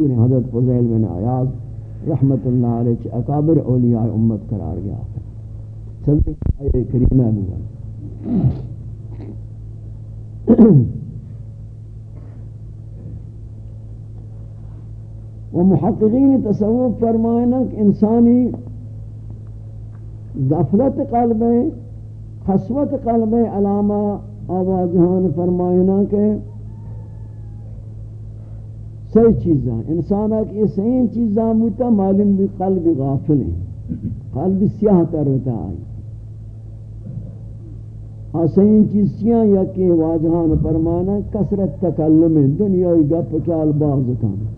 مشہور ہیں حضرت فضیل بن عیاض رحمت اللہ علیہ چھ اکابر اولیاء امت قرار گیا صدق آئے کریمہ بگن و محققین تصوف فرمائنا کہ انسانی غفلت قلب خسوت قلب علامہ آوازہان فرمائنا کہ سی چیزاں۔ انسان کی صحیح چیزاں ہوتا معلوم بھی قلب غافل ہیں قلب سیاہ تر ہوتا آئی صحیح چیزیاں یا کہ واجہان فرمانا کسرت تکلم دنیای گپ چال باز کانا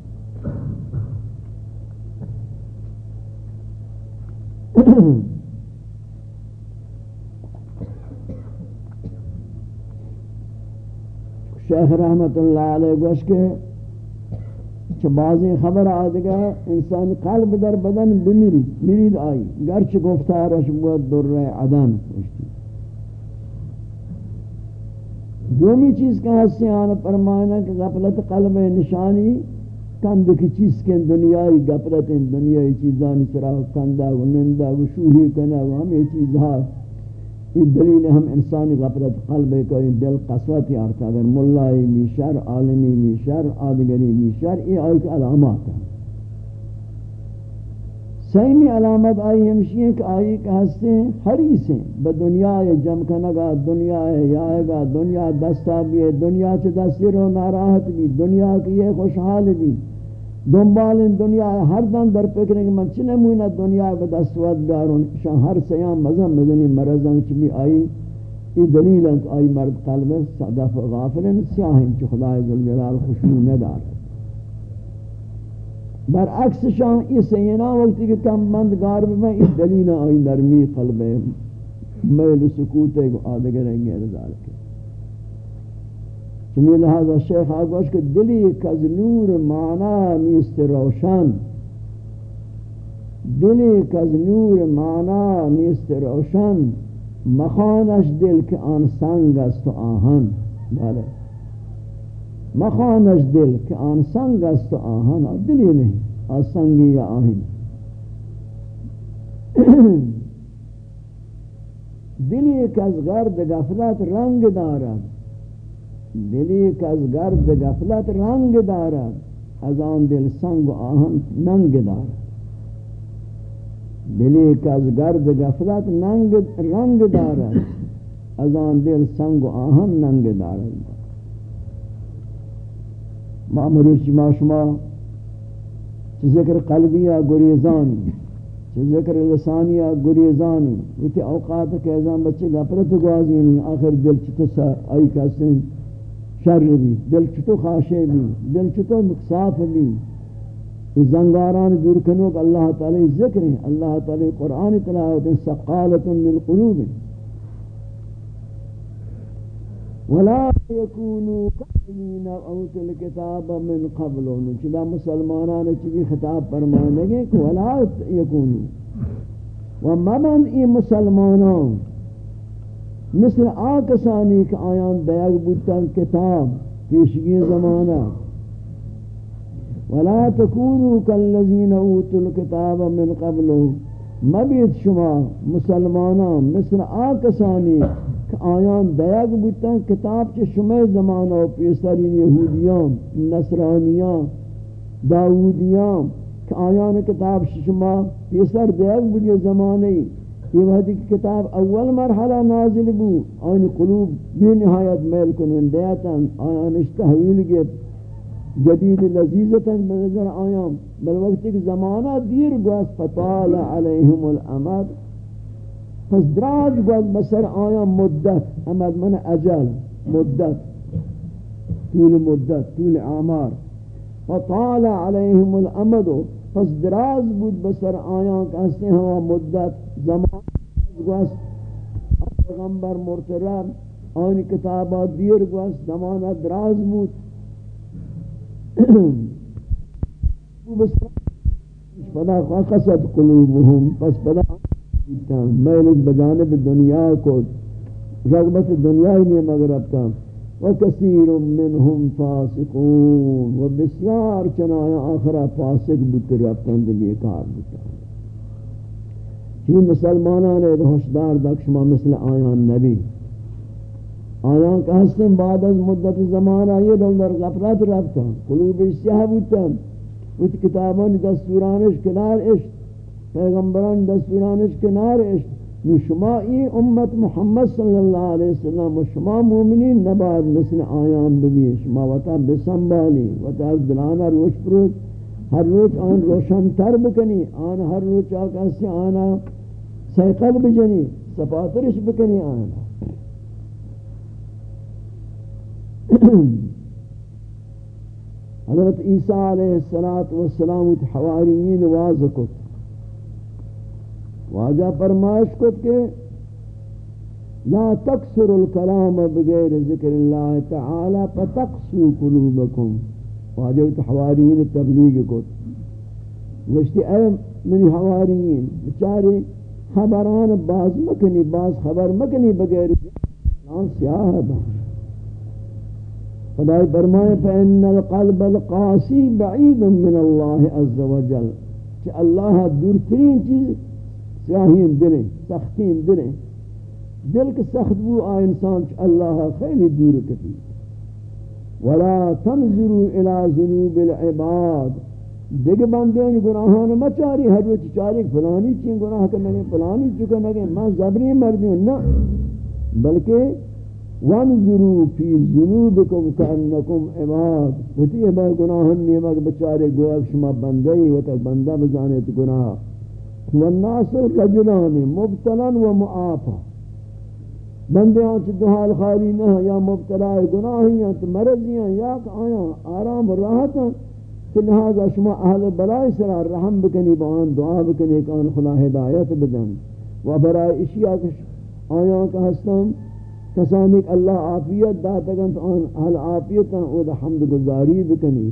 شیخ رحمت اللہ علیہ گوش کے چھ بعضی خبر آدگا انسان قلب در بدن بمیری مرید آئی گرچ گفتارش بود در عدن پوشتی دومی چیز کا حصے آنا فرمانا کہ غفلت قلب نشانی، کند کی چیز کے دنیای غفلت، دنیای چیزان سراغ کندہ و نندہ و شوہی کنہ و ہمیں چیزہا یہ دلیل ہم انسانی غفلت قلب کو دل قسوتی آرتا اگر ملائی میشر عالمی میشر آدگری میشر یہ آئی کہ علامات ہیں سیمی علامت آئی ہمشی ہے کہ آئی کہ ہستے ہیں حریص ہیں بدنیا جم کنگا دنیا ہے گا دنیا دستا بھی ہے دنیا چھ دستی رو ناراحت بھی دنیا کی یہ خوشحال بھی دنبال دنیا ہر دن در فکر کہ من چنے موینا دنیا به دستوات بیارون. شان ہر سیام مزم مدنی مرضان چ بھی آئی یہ دلیل ہے آئی مرد قلب صدف غافل سیاہیں چ خدا ذوالجلال خوشنو ندار برعکس شان یہ سینا وقتی کہ کم مند گار میں اس دلیل آئی نرمی قلب میل سکوت ہے آدگر ہیں غیر ذالک چمی لہذا شیخ آگوش کہ دلی کز نور مانا نیست روشن. دلی کز نور مانا نیست روشن. مخانش دل که آن سنگ است و آهن. بله. مخانش دل که آن سنگ است و آهن. دلی نہیں آن سنگی یا آهن. دلی کز غرد غفلت رنگ دارد. دلی که از گرد غفلت رنگ دارد. از آن دل سنگ و آهن ننگ دارد. دلی که از گرد غفلت ننگ رنگ دارد. از آن دل سنگ و آهن ننگ دارد. ما مروشی ما شما چه ذکر قلبیہ گریزانی، چه ذکر لسانیہ گریزانی ویتی اوقات کہ ازان بچے گفلت گوازی، آخر دل چطور سا آئی کہتے شر بھی، دل چتو خاشے بھی، دل چتو مقصاف بھی۔ اس زنگاران دور کنوک اللہ تعالی ذکر ہیں۔ اللہ تعالی قرآن تلاوت سقالت للقلوب۔ ولا يكونوا كالذين اوتوا الكتاب من قبل چدا مسلمانان چی خطاب فرمانے گے کہ ولا يكونوا۔ ومن ای مسلمانان مثل آکسانی کہ آیان دیگ بودتاں کتاب، پیشگی زمانہ ولا تکونو کاللزین اوتوا الكتاب من قبلو مبیت شما مسلمانان مثل آکسانی کہ آیان دیگ بودتاں کتاب چے شما زمانہ پیسرین یہودیان نصرانیان داودیان کہ آیان کتاب شما پیسر دیگ بودی زمانے یہ وحدی کی کتاب اول مرحلہ نازل بو آن قلوب بی نہایت میل کنن دیتا آنش تحویل گئے جدید لذیذتا بنظر آیام بل وقت ایک زمانہ دیر گوز فطال علیہم الامد. پس دراز گوز بسر آیام مدت. امد من أجل. مدت. طول مدت. طول اعمار. فطال علیہم الامد. پس دراز بود بسر آیان کہستے ہوا مدت. زمان گوست پیغمبر مرترم آن کتابات دیر گوست زمان دراز بود. پدا قصد قلوبهم. پس پدا میلج بجانب دنیا کو رغبت دنیا ہی نہیں مگر اب تا وكثير منهم فاسقون. وبسيار چنایا آخرا فاسق بت رفتند بیکار بتا چون مسلمانان ایک ہوشدار دکشما مثل آیان نبی آیان کہ ہستن بعد از مدت زمانہ یہ دل در غفلت رفتا قلوب سیاہ بوتا وچ کتابان دستورانش کنار عشق پیغمبران دستورانش کنار عشق شما ای امت محمد صلی اللہ علیہ وسلم و شما مومنین نباد مثل آیان ببین شما وطا بسنبالی وطا دلانا روش پروت ہر روچ آن روشن تر بکنی، آن ہر روچ آکا سے آنا سیقل بجنی، سپاترش بکنی آنا۔ حضرت عیسیٰ علیہ السلام حواریین واضح کت۔ واجہ فرمائش کو کہ لا تکسر الکلام بغیر ذکر اللہ تعالی فتقسو قلوبکم۔ واجہ حوارین تبلیغ کو۔ وشتی اے منی حوارین بچاری خبران باز مکنی، باز خبر مکنی بغیر نام سیاہ ہے۔ خدای فرمائے، فإن القلب القاسی بعید من اللہ عز وجل۔ کہ اللہ دورترین چیز سیاہین دلیں سختین دلیں۔ دل کے سخت بو آ انسان چ اللہ خیلی دور کتی۔ ولا تنظروا الى ذنوب العباد. دیگه بندین گناہان مچاری، ہر روز چاری، فلانی چین گناہ کرنے فلانی چکا نگے میں زبری مردی ہوں نا بلکہ وانظروا فی ذنوبکم کانکم عباد. وتی با گناہان نیمک بچارے گویا شما بندے و تک بندہ بزانے تو گناہ. والناس رجلان مبتلا و معافا. بندے آنچ دو حال خالی نہ یا مبتلا گناہی ہیں تو مرضی ہیں، یا کہ آیا آرام و راحت ہیں، تو لہذا شما اہل بلائی سرا رحم بکنی بان دعا بکنی کان خدا ہدایت بدن. و برای اشیاء کش آیا کہ ہستم، کسانی کہ اللہ عافیت داتگن تو آن اہل عافیت ہیں، او دا حمد گزاری بکنی.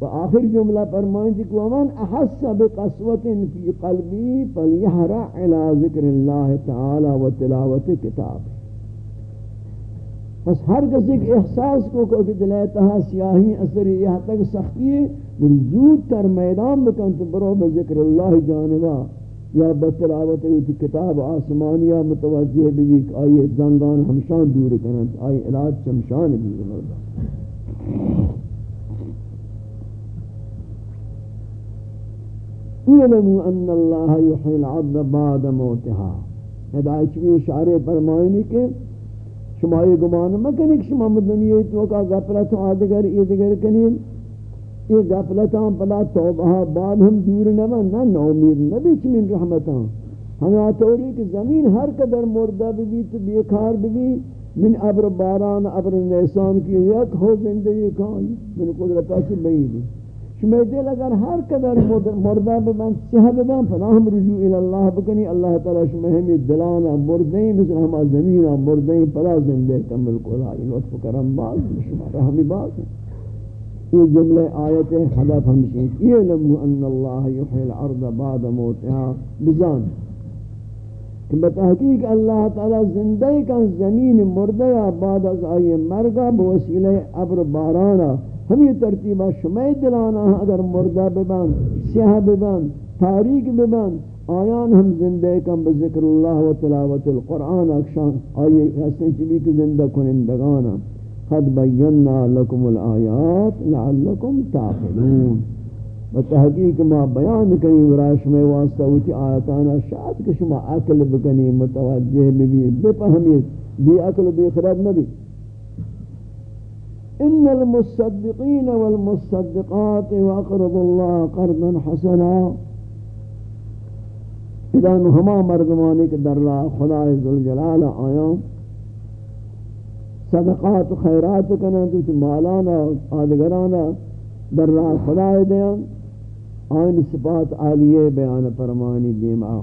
و آخر جملہ فرمائیں کہ ومن احس بقسوت فی قلبی فلیحرع الى ذکر اللہ تعالی و تلاوت کتاب پس ہر کسی کے احساس کو کہ دلے تہا سیاہی اثر یہاں تک سختی ہے زود تر میدان بکن تو برو بذکر اللہ جانبا یا بتلاوت کتاب آسمانیہ متوجہ بھی کہ آئیے زنگان ہمشان دور کرن آئیے علاج چمشان بھی زبردست اعلموا ان اللہ یحیی العبد بعد موتها ہدایت بھی اشارے فرمائنی کہ شما یہ گمان مکنی کہ شما دنیا تو کا غفلت آدگر، یہ دیگر کنین یہ غفلتاں پلا توبہ بعد ہم دور نہ نہ نومید، نہ بیچ من رحمتاں ہم آتوری کہ زمین ہر قدر مردہ بھی تو بیکار بھی من ابر باران، ابر نیسان کی یک ہو زندگی کان من قدرتا سے بعید شمی دل اگر ہر قدر مردہ ببن سیہ ببن پناہ ہم رجوع الاللہ بکنی. اللہ تعالی شمی ہمی دلانا مردیں مثل ہما زمینہ مردیں پلا زندے کمل کو لائی لطف کرم باز شما رحمی باز یہ جملہ آیت حدف ہمشین اعلمو ان اللہ یحی العرض بعد موتها. بزان کہ بتحقیق اللہ تعالی زندے کا زمین مردہ بعد از آئی مرگا بوسیلہ عبر بارانا ہمیں ترتیبہ شمی دلانا ہاں اگر مردہ ببن سیاہ ببن تاریک ببن آیان ہم زندے کم بذکر اللہ و تلاوت القرآن اکشان آئی حسن چلی کی زندہ کنندگانا۔ قد بینا لکم الآیات لعلکم تاقلون۔ و تحقیق ما بیان کنی وراش میں واسطہ ہوتی آیتانا شاید کہ شما عقل بکنی متوجہ بھی بپہمیت بھی عقل بھی خرد نبی ان المصدقين والمصدقات واقرضوا الله قرضا حسنا. اذا ہما مردمانی کے در راہ خدا ذوالجلال آیا. صدقات و خیرات کنن تو مالانا، آدگرانا در راہ خدا دیان. آئین صفات عالیہ بیان فرمانی دیما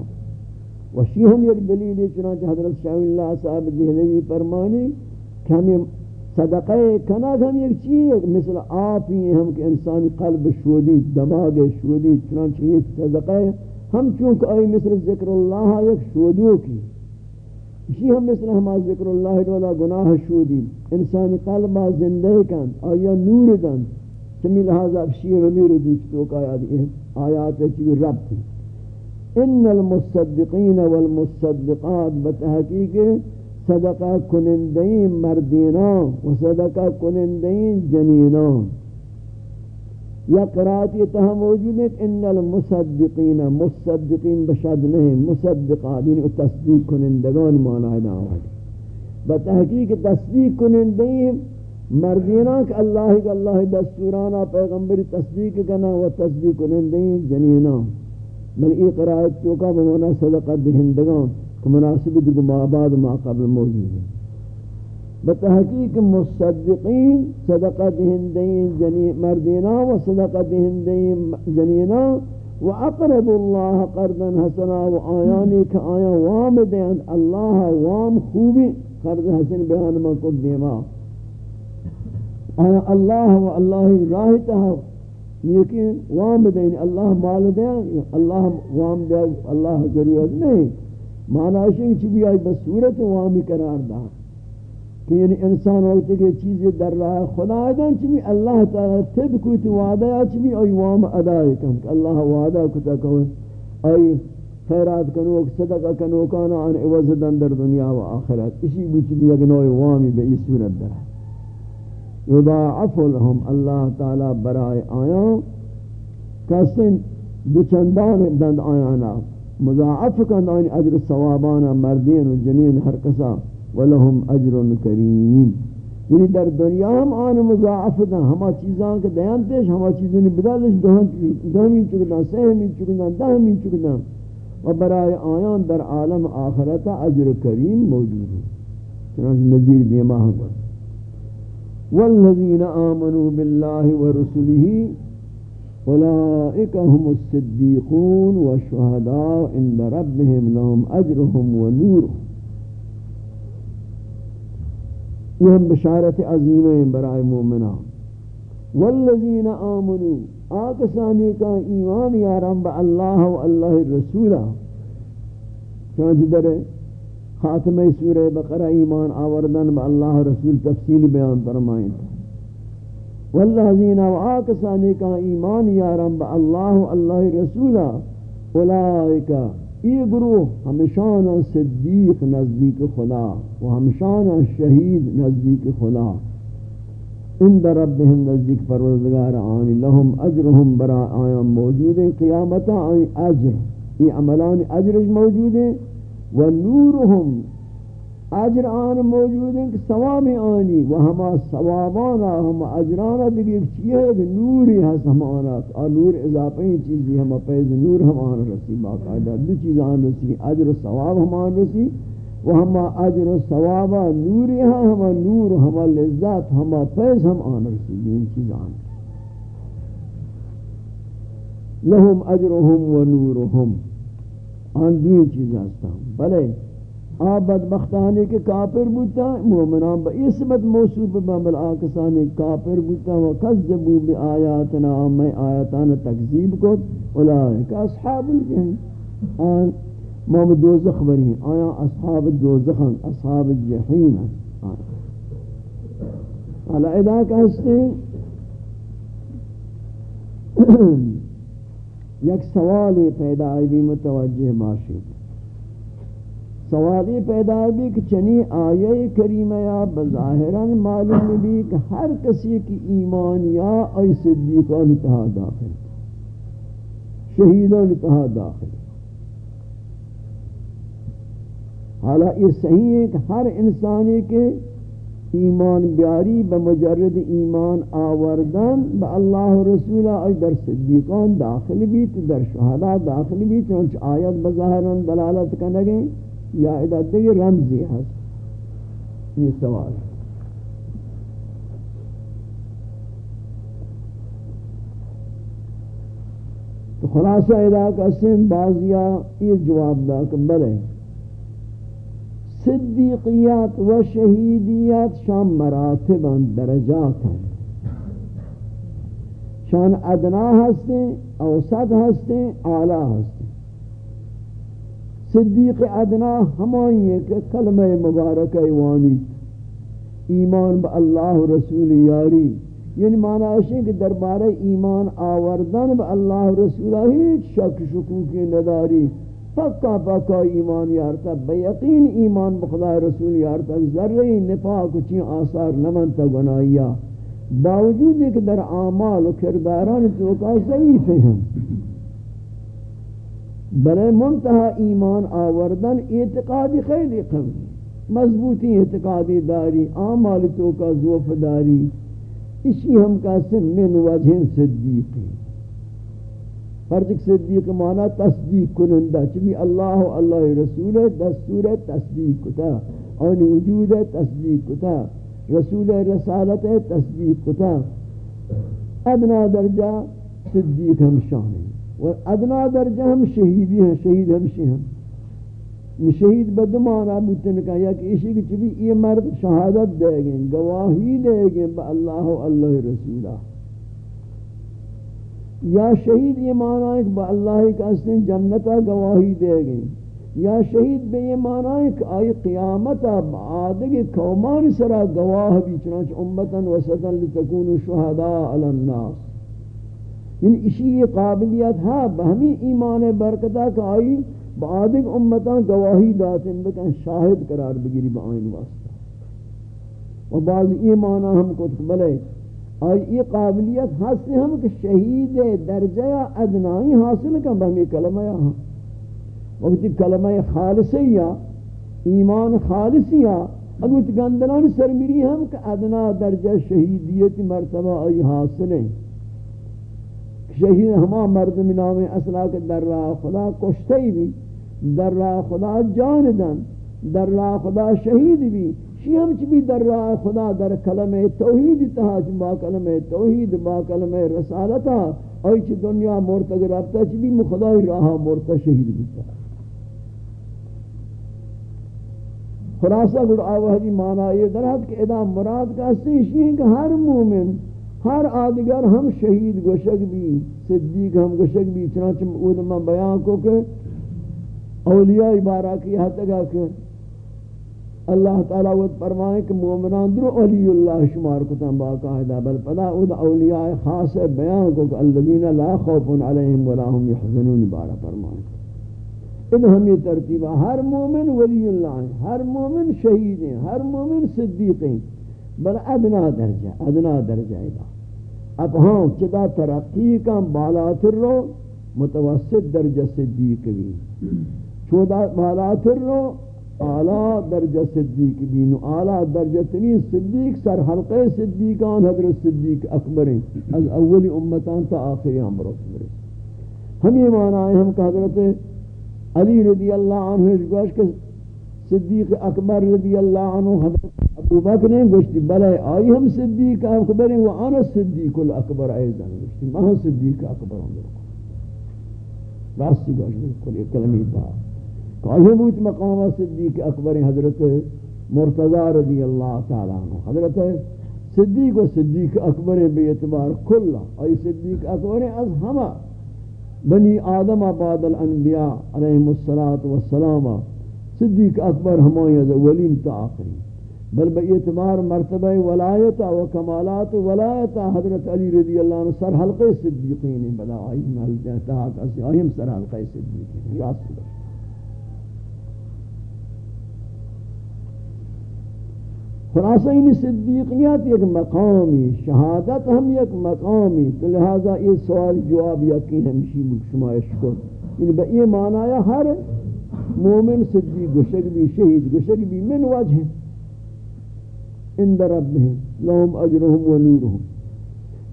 وشی ہم یک دلیل چنانچہ حضرت شاہ اللہ صاحب دہلوی فرمانی کہ ہمیں صدقہ کناک ہم ایک چیز مثل آپ ہی ہم کہ انسانی قلب شودی دماغ شودی چنانچہ یہ صدقہ ہم چونکہ آئی مثل ذکر اللہ ایک شودیو کی۔ اسی ہم مثل ہما ذکر اللہ دولا گناہ شودی انسانی قلبہ زندہ کن، آیا نور دن۔ چمی لحاظ اب شیر امیر دیکھ تو کا آیات چوی رب تھی۔ ان المصدقین والمصدقات بتحقیق صدقہ کنندین مردینان و صدقہ کنندین جنینان یا قرآت یہ تہا موجود ہے کہ ان المصدقین، مصدقین بشد نہیں مصدقات یعنی تصدیق کنندگان مانا دعوات بتحقیق تصدیق کنندین مردینہ کہ اللہ کہ اللہ دستورانا پیغمبر تصدیق کنا و تصدیق کنندین جنینہ بل ای قرآت چوکا بمانا صدقہ دہندگان۔ کہ مناسب دیگو ما بعد ما قبل موجود ہے بتحقیق مصدقین صدقہ دہندین جنی مردینا و صدقہ دہندین جنینا و اقرب اللہ قردا حسنا و آیانی کہ آیا وام دین اللہ وام خوبی قرد حسن بیان من کو دیما. آیا اللہ و اللہ راہ تہا لیکن وام دین اللہ مال دین اللہ وام دین اللہ ضرورت نہیں معنی ہے کہ بھی آئی بصورت وامی قرار دا کہ یعنی انسان وقت کے چیزیں در راہ خدا دن، چی بھی اللہ تعالی تب کوئی تو وعدہ یا چی بھی آئی وام ادا کن. کہ اللہ وعدہ کتا کوئی آئی خیرات کنوک صدقہ کنوکانا آن عوض دن در دنیا و آخرت. اسی بھی چی بھی اگر نوئی وامی بے اس صورت در یضاعف لهم اللہ تعالی برائے آیاں کسن دو چندان دند آیانا. مضاعف کند آن اجر ثوابانا، مردین و جنین، ہر کسا ولہم اجر کریم. یعنی در دنیا ہم آن مضاعف دا ہما چیزاں کے دیان تیش ہما چیزوں نے بدلش دہمین چکنا سہمین چکنا دہمین چکنا و برای آیان در عالم آخرت اجر کریم موجود ہے چنانچہ نظیر دیما ہم والذین آمنوا باللہ ورسلہ اولئک هم الصدیقون والشهداء عند ربهم لهم اجرهم ونورهم. یہ بشارت عظیم ہیں برائے مومنان. والذین آمنوا، آکسانی کا ایمان یارم با اللہ و اللہ رسولہ. چانچ در خاتمہ سورہ بقرہ ایمان آوردن با اللہ رسول تفصیل بیان فرمائیں. والذین و کا ایمان یارم با اللہ اللہ رسولہ اولائکہ یہ گروہ ہمشان صدیق نزدیک خدا و ہمشان شہید نزدیک خدا۔ اند ربهم نزدیک پروردگار، آنی لهم اجرهم برا آیان موجود ہیں، قیامتا آنی اجر، یہ عملان اجرش موجود ہیں۔ و نورهم اجر آن موجود ہیں کہ ثواب آنی و ہما ثوابانا، ہما اجرانا دیکھ ایک چیئے ہے کہ نوری ہے سمانا اور نور اضافی چیزی، ہما پیز نور ہم آن رسی، باقاعدہ دو چیز آن رسی، اجر و ثواب ہم آن رسی و ہما اجر و ثوابا نوری ہے ہما نور، ہما لذات، ہما پیز ہم آن رسی، دو چیز آن۔ لهم اجرهم و نورهم، آن دو چیز ہستا بلے آ بدبختانی کے کافر بوتا مومنان با اسمت موصوب بمبل آکسانی کافر بوتا و کذبو بی آیاتنا، میں آیاتان تکذیب کو اولئک اصحاب الجحیم۔ آن موم دوزخ بری ہیں، آیا اصحاب دوزخن اصحاب الجحیم ہیں۔ حالا ادا کہستے یک سوال پیدا آئی بھی متوجہ باشید۔ سوالی پیدا بھی کہ چنی آیے کریمہ یا بظاہراً معلوم بھی کہ ہر کسی کی ایمان یا ای صدیقان اتحا داخل شہیدان اتحا داخل حالا یہ صحیح ہے کہ ہر انسانی کے ایمان بیاری بمجرد ایمان آوردن با اللہ رسولہ ای در صدیقان داخل بھی در شہدہ داخل بھی چونچہ آیت بظاہراً دلالت کنگیں یا ادھر دیگه رمزی هست. یہ سوال. تو خلاصہ ادا کا سم بازیا یہ جواب دا کہ بلے صدیقیات و شہیدیات شان مراتب درجات ہیں شان ادنا ہستے اوسط ہستے اعلی ہستے صدیق ادنا ہمائی ہے کہ کلمہ مبارک ایوانی ایمان با اللہ رسول یاری یعنی معنی ہے کہ دربار ایمان آوردن با اللہ رسول ہیچ شک شکوکی نداری پکا پکا ایمان یارتا بیقین ایمان بخدا رسول یارتا ذرہی نفاق چی آثار نمانتا گنائیا باوجود ہے کہ در اعمال و کرداران تو کا ضعیف ہیں۔ بلے منتہا ایمان آوردن اعتقادی خیلی قوی. مضبوطی اعتقادی داری، اعمال تو کا ذوف داری. اسی ہم کا سن من وجہ صدیقی. فرجک صدیق معنی تصدیق کنندہ، چبی اللہ و اللہ رسول دستور تصدیق کتا اور وجود تصدیق کتا، رسول رسالت تصدیق کتا. ادنا درجہ صدیق ہم شان و ادنا درجہ ہم شہیدی ہیں، شہید ہم شہید شہید بدمانا بوتن کا یا کہ اسی کی چبی یہ مرد شہادت دے گئے، گواہی دے گئے با اللہ و اللہ رسولہ۔ یا شہید یہ معنی ہے کہ با اللہ کا اسن جنتا گواہی دے گئے۔ یا شہید بے یہ معنی ہے کہ آئی قیامتا بعادگی قومان سرا گواہ بھی، چنانچہ امتا وسطا لتکون شہداء علی الناس۔ یعنی اسی یہ قابلیت ہاں، ہے بہمی ایمان برکتا کہ آئی بعادگ امتا گواہی داتن بکن، شاہد قرار بگیری با آئین واسطہ۔ و بعض ایمانا ہم کو بلے اور یہ قابلیت حاصل ہم کہ شہید درجہ ادنائی حاصل کا بہمی کلمہ یہاں وقتی کلمہ خالصیہ ایمان خالصیہ اگر گندنان سرمیری ہم کہ ادنا درجہ شہیدیت مرتبہ آئی حاصل ہیں۔ شہید ہما مردم نام اصلا کہ در راہ خدا کشتے بھی، در راہ خدا جان دن، در راہ خدا شہید بھی۔ شی ہم چی بھی در راہ خدا در کلمہ توحید تہا، چی با کلمہ توحید، با کلمہ رسالتا آئی چی دنیا مورتا گرابتا چی بھی مخدای راہ مورتا شہید بیتا خلاصہ گڑ آوہدی معنی یہ درہت کہ ادا مراد کا سیشی ہے کہ ہر مومن ہر آدگر ہم شہید گوشک بھی، صدیق ہم گوشک بھی، چنانچہ اودما بیان کو کہ اولیاء بارہ کی حد تک کہ اللہ تعالیٰ وہ فرمائے کہ مومنان در اولی اللہ شمار کتا باقاعدہ، بل پدا اود اولیاء خاص بیان کو کہ الذین لا خوف علیہم ولا هم يحزنون بارہ فرمائے۔ ان ہم یہ ترتیبہ، ہر مومن ولی اللہ ہیں، ہر مومن شہید ہیں، ہر مومن صدیق ہیں، بل ادنا درجہ ادنا درجہ ادا اب ہاں چدا ترقی کا بالاتر رو، متوسط درجہ صدیق بھی۔ چودا بالاتر رو، اعلی درجہ صدیق بین اعلی درجہ تنی صدیق، سر حلقہ صدیقان، حضرت صدیق اکبر ہیں۔ از اولی امتان تا آخری امر اکبر ہم یہ معنی ہیں ہم کہ حضرت علی رضی اللہ عنہ، اس گوش کہ صدیق اکبر رضی اللہ عنہ، حضرت ابو بکر نے گوشتی بلے آئی ہم صدیق اکبر ہیں وانا صدیق الاکبر ایزا گوشتی مہا صدیق اکبر ہوں راستی گوش بالکل ایک کلمی دا کاہی بوت مقام صدیق اکبر حضرت مرتضی رضی اللہ تعالی عنہ۔ حضرت صدیق و صدیق اکبر بے اعتبار کل۔ ای صدیق اکبر از ہما بنی آدم بعد الانبیاء علیہم السلام صدیق اکبر ہمائی از اولین تا آخری بل بے اعتبار مرتبہ ولایت و کمالات ولایت. حضرت علی رضی اللہ عنہ سر حلقہ صدیقین بلا آئی محل جہتا آئیم سر حلقہ صدیقین. راست بلا خلاصہ ان صدیقیت ایک مقامی شہادت ہم ایک مقامی. تو لہذا یہ سوال جواب یقین ہمشی شمائش کو یعنی با یہ معنی ہے ہر مومن صدیق گشک بھی شہید گشک بھی من وجہ اند ربهم، لهم اجرهم و نورهم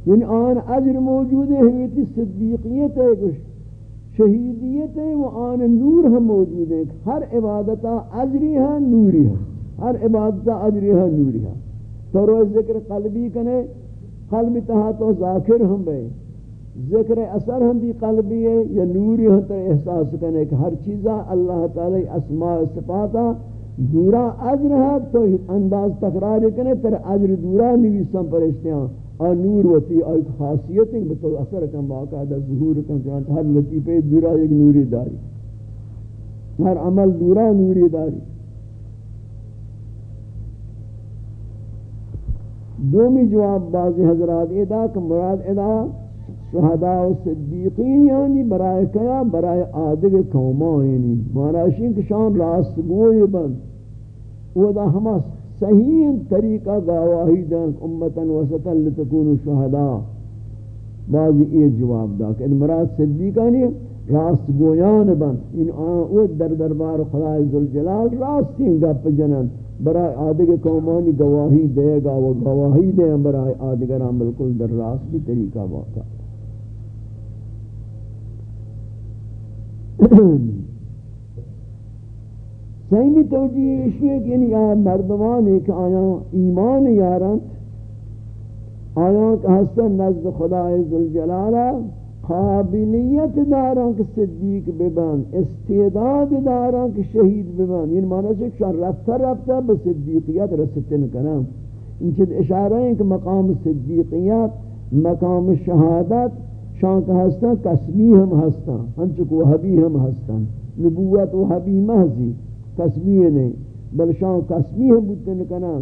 یعنی آن اجر موجود ہے ہوئی صدیقیت ہے شہیدیت ہے، و آن نور ہم موجود ہے ہر عبادتہ اجری ہے، نوری ہے. ہر عبادت اجریہ نوریہ تو روز ذکر قلبی کنے، قلب تہا تو ذاکر ہم بے ذکر اثر ہم بھی قلبی ہے، یا نوری ہم تو احساس کنے کہ ہر چیزا اللہ تعالی اسماء صفاتا دورا عجر ہے تو انداز تقرار کنے تر عجر دورا نویسم پرشتیاں۔ اور نور وتی اور خاصیت ہے تو اثر کم باقاعدہ ظہور کم چنانچہ، ہر لطیفے دورا ایک نوری داری۔ ہر عمل دورا نوری داری۔ دومی جواب بعضی حضرات ادا کہ مراد ادا شہداء و صدیقین یعنی برائے کیا برائے آدھگ قومان یعنی مہاراشین کہ شان راست گوئی بند۔ وہ دا ہما صحیح طریقہ گواہی دیں امتا وسطا لتکونو شہداء۔ بعضی یہ جواب دا کہ مراد صدیقانی راست گویان بند ان آن در دربار خدا عزالجلال راستین گپ جنن۔ برای آدھگ قومانی گواہی دے گا وہ گواہی دے برای آدھگران بالکل در راست بھی طریقہ واقع۔ سیمی توجیهش یک یعنی مردمانی که آیا ایمان یارند آیا که هستن نزد خدای ذوالجلاله قابلیت دارن که صدیق ببن استعداد دارن که شهید ببن یعنی معنی که شان رفته رفته به صدیقیت رسیدن کنم این چیز اشاره این که مقام صدیقیت مقام شهادت شان که هستن قسمی هم هستن هنچه که حبی هم هستن نبوت و حبی محضی. قسمی نہیں بل شان قسمی ہم بودتن کنا،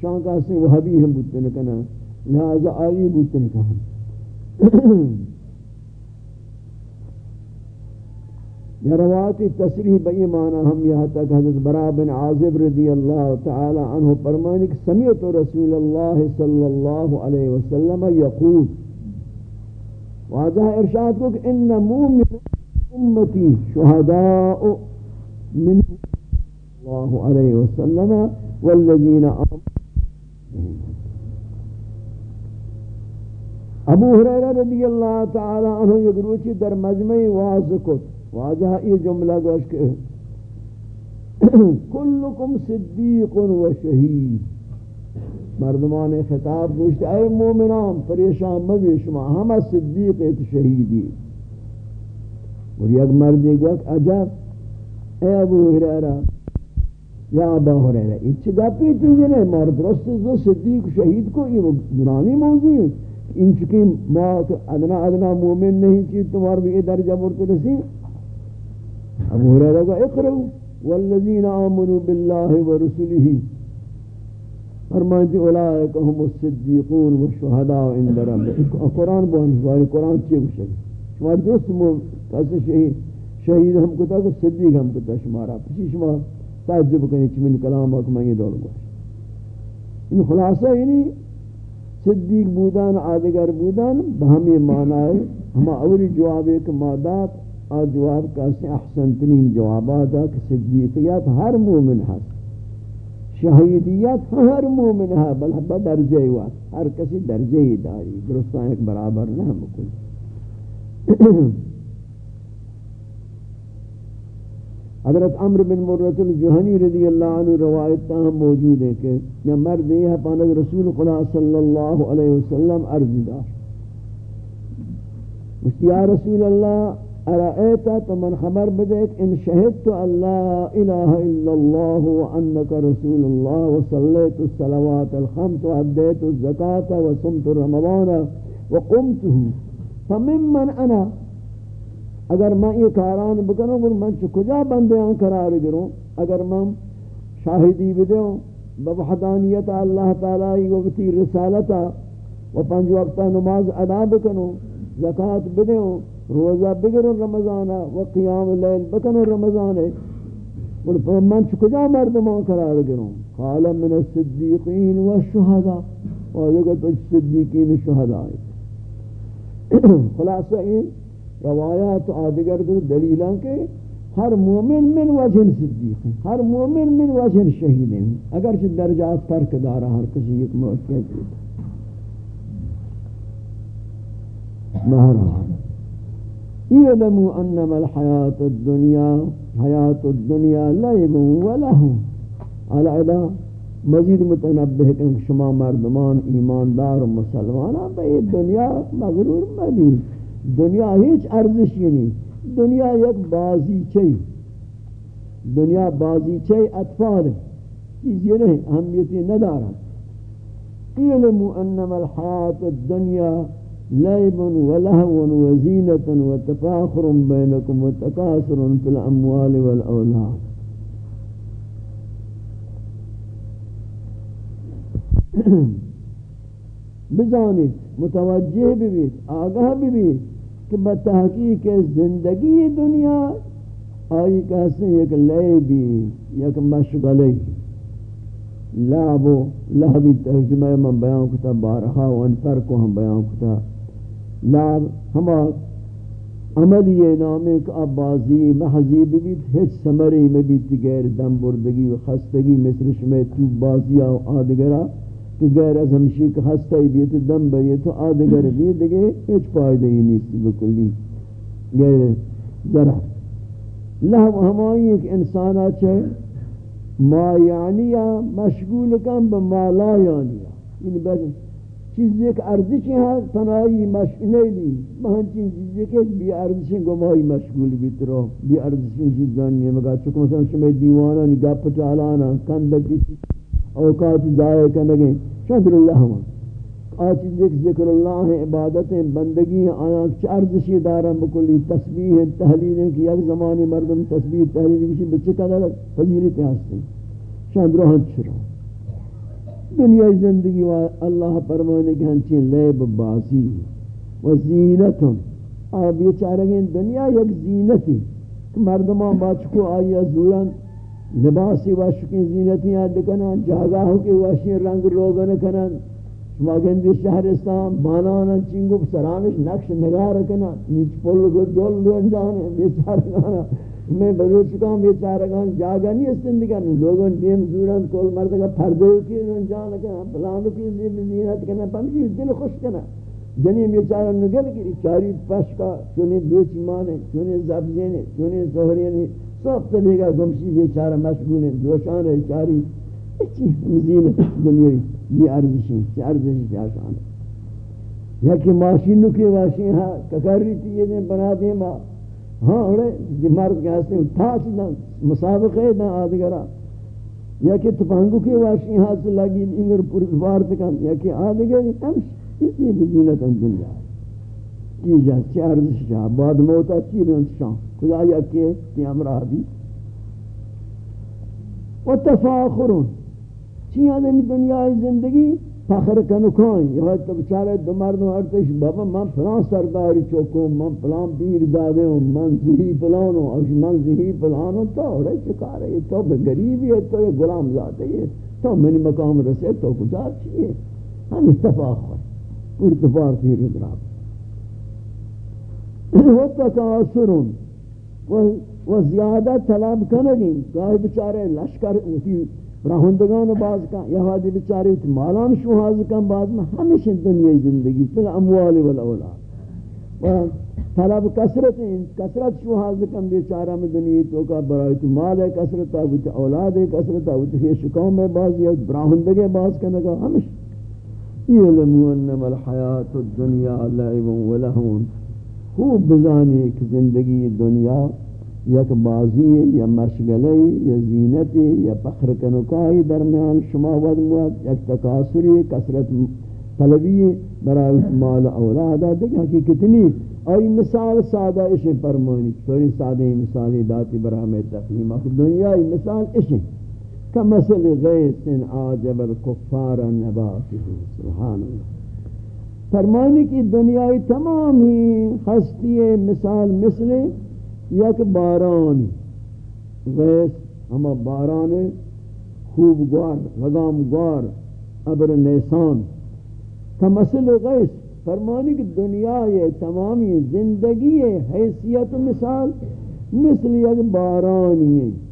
شان کا ہستاں وحبی ہم بودتن کنا، لہذا آئی بودتن کنا۔ یہ روایتی تصریح بئی معنی ہم یہاں تک حضرت برا بن عازب رضی اللہ تعالی عنہ فرمائنے کہ سمیت رسول اللہ صلی اللہ علیہ وسلم یقول، واضح ارشاد کو کہ ان مومن امتی شہداء من اللہ علیہ وسلم والذین آمنوا. ابو حریرہ رضی اللہ تعالی عنہ یگروچی در مجمع واضح کت واجہ یہ جملہ گوش کہ کلکم صدیق و شہید. مردمان خطاب گوشت اے مومنان، پریشان مبی شما، ہم صدیق ایت شہیدی. اور یک مردی گوشت، عجب، اے ابو حریرہ یا ابا حریرہ اچھ گپی تیجے نے مرد رست دو صدیق شہید کو یہ درانی موضوع ہے ان چکی ما ادنا ادنا مومن نہیں چیز تمہار بھی درجہ برت رسی ابو ہریرہ کو اقرأ والذین آمنوا باللہ ورسلہ فرمائیں اولئک هم الصدیقون والشهداء عند ربهم قرآن بانی واری قرآن چیئے گوشے شمار درست مو کسی شہید شہید ہم کتا کو صدیق ہم کتا شمارا پسی شما تعجب کریں چمن کلام حکم یہ دول گوش ان خلاصہ یعنی صدیق بودان آدگر بودان بہمی معنی ہما اولی جواب ایک مادات آ جواب کا سے احسن ترین جوابات ہے کہ صدیقیت ہر مومن ہے شہیدیت ہر مومن ہے بل ہبا درجہ وقت. ہر کسی درجہ ہی داری. درستان ایک برابر نہ ہم کوئی حضرت عمر بن مرت الجہنی رضی اللہ عنہ روایت تاہم موجود ہے کہ یہ مرد یہ ہے پانک رسول خدا صلی اللہ علیہ وسلم عرض دار یا رسول اللہ ارائیتا تو من خبر بدیک ان شہدت اللہ الہ الا اللہ وانک رسول اللہ وصلیت الصلوات الخمس وعدیت الزکاة وصمت رمضان وقمته فمن من انا اگر میں یہ کاران بکنوں گل من چو کجا بندیاں قرار گروں اگر میں شاہدی بدوں بوحدانیت اللہ تعالی وقتی رسالتا و پنج وقتا نماز ادا بکنوں زکاة بدوں روزہ بگر رمضان و قیام لیل بکن رمضان بل من چھ کجا مردمان قرار گروں قال من الصدیقین و الشہداء و یہ تو صدیقین شہداء خلاصہ این روایات آدگر در دلیلان کے ہر مومن من وجہ صدیق ہیں، ہر مومن من وجہ شہید ہیں۔ اگرچہ درجات فرق دارا ہر کسی ایک موت کہتے ہیں مہران اعلموا انما الحیات الدنیا، حیات الدنیا لعب و لہو۔ علیہ مزید متنبہ کہ شما مردمان، ایماندار و مسلمان بے دنیا مغرور مبی دنیا ہیچ ارزش نہیں دنیا یک بازی چی دنیا بازی چی اطفال؟ چیز یہ نہیں اہمیتی ندارا اعلموا انما الحیات الدنیا لعب ولهو وزينة وتفاخر بينكم وتكاثر في الأموال والأولاد بزانید متوجہ بھی آگاہ بھی کہ بتحقیق زندگی دنیا آئی کہتے ہیں ایک لیے بھی ایک مشغلی لعب و لہبی ترجمہ میں بیان کتا، بارہا و انفر کو ہم بیان کتا۔ لعب ہما عملی نام ایک بازی محضی بھی ہیچ سمری میں بھی تغیر دم بردگی و خستگی، مثل شمی تو بازی آدگرہ۔ تو غیر از ہمشی کہ خستہ بھی تو دم بری تو آدگر بھی دگے ہیچ فائدہ ہی نہیں سی بکلی غیر ذرہ لہو ہمائی ایک انسانا چھے ما یعنی مشغول کن بما لا یعنی یعنی بس چیز ایک ارزشی ہے تنائی مشغولی لی مہن چیز ایک بی ارزشی گمائی مشغول بیت رو. بی ارزشی چیزان نہیں مگا چکہ مثلا شمی دیوانا نگا پچالانا کندکی اوقات ضائع کرنگے شدر اللہ ہوا آچیز ذکر اللہ ہے عبادتیں بندگی ہیں آیا چارزشی دارا بکلی، تسبیح تحلیلیں کہ یک زمانی مردم تسبیح، تحلیل بشی بچے قدر فضیلت ہستے شاید روحان شروع دنیا زندگی و اللہ پرمانے کے ہنچی لیب بازی و زینتم آب یہ چاہ رہے ہیں، دنیا یک زینتی کہ مردمان باچکو آئی زوران لباسی واشکی زینتی یاد کنن جاگاہوں کی واشی رنگ روگن کنن، شما گندی شہرستان بانانا چنگو سرانش نقش نگار کنن، نیچ پل کو دول دو انجانے بیچارگانا میں بلو چکا بلوچکان، بیچارگان جاگا نہیں استندگان لوگوں دیم زوران کول مردگا پردے کی انجان کنن پلانو کی زینت کنن پمشی دل خوش کنن۔ جنی بیچارہ نگل کی چاری پشکا، چونی دوچ مانے چونی زبزینے، چونی زہرینے سب طریقہ گمشی بیچارہ مشغول ہیں دوشان ہے چاری. اچھی مزین دنیای یہ ارزشی چی ارزشی چی آشان. ہے یا کہ ماشینو کی واشی ہاں ککری تیئے دیں بنا دیں ما ہاں اوڑے جی مرد کہتے ہیں تھا چیزا مسابقے دیں آدھگرہ یا کہ تپانگو کی واشی ہاں سے لگی انگر پرزوار تکن. یا کہ آدھگرہ ہمش اسی بزینت دنیا. ہے کی جا چی ارزش جا بعد موتا چی رہن شان خدا یا کہ تی امرہ بھی و تفاخرون چی آدمی دنیای زندگی فخر کنو کنکان یہ وقت تو بچارے دو مردم ہرتش بابا من پلان سرداری چوکوں من پلان پیر دادے ہوں من زہی پلان ہوں اور من زہی پلان ہوں تو رہے چکا رہے تو بے غریبی ہے تو یہ غلام ذات ہے تو منی مقام رسے تو کجا چیئے ہم اتفاق ہے ارتفاق پیر ادراک و تکاثرون و زیادہ طلب کنگی گاہی بچارے لشکر اتی راہندگان باز کا یا حادی بچارے اتی مالان شوہاز کن. باز میں ہمیشہ دنیا زندگی پھر اموال والاولاد و طلب کسرت کسرت شوہاز کن. بیچارہ میں دنیا تو کا برای تو مال ہے. کسرت ہے اولاد ہے. کسرت ہے یہ شکام ہے. باز یا براہندگے باز کنگا ہمیشہ. یعلمو انما الحیات الدنیا لعب و لہون. خوب بزانی کہ زندگی دنیا، یک بازی، یا مشغلی یا زینتی یا فخر کنکائی درمیان شما ود مواد یک تکاثری کسرت طلبی برای مال اولادا دیکھ حقیقت نہیں آئی مثال سادہ اشن فرمانی. تھوڑی سادہ مثالی داتی برای میں تقلیم دنیا مثال اشن کمثل غیث عاجب الکفار نباته سبحان اللہ. فرمانی کی دنیای تمام ہی ہستی مثال مثل یک باران. غیس ہما باران خوب گوار غگام گوار، ابر نیسان. کمثل غیس فرمانی کی دنیای تمامی زندگی حیثیت مثال مثل یک بارانی. ہے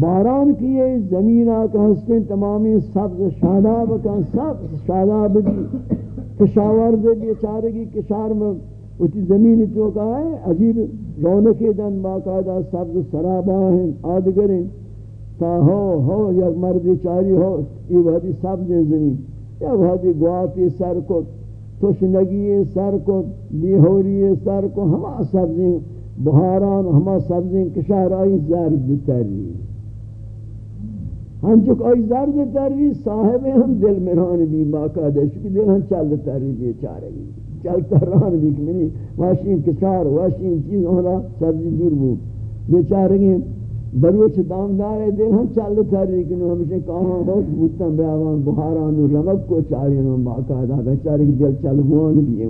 باران کیے، زمین آکا ہستے تمامی سبز شاداب کا سبز شاداب بھی کشاور دے بیچارے کی کشار میں اتی زمین تو کا ہے، عجیب رونق دن باقاعدہ سبز سرابا ہیں، آدگر ہیں، تا ہو ہو، یک مرد چاری ہو، یہ وحدی سبز زمین۔ یا وحدی گواتی سر کو تشنگی سر کو بیہوری سر کو ہما سبزیں، بہاران ہما سبزیں کشار آئی زرد تری۔ ہم چک آئی زرد تری صاحب ہم دل مران بھی باقاعدہ چکی دل ہم چل تری بھی چارے گی۔ چل تران بھی منی واشین کسار، واشین چیز ہونا سبزی دور بو۔ بیچارے گی، بروچ دامدار ہے دل ہم چل تری کنو۔ ہمشہ کہاں ہوش بوتن بے آوان بہاران و رمک کو چارے ہم باقاعدہ بیچارے گی، دل چل موان بھی ہے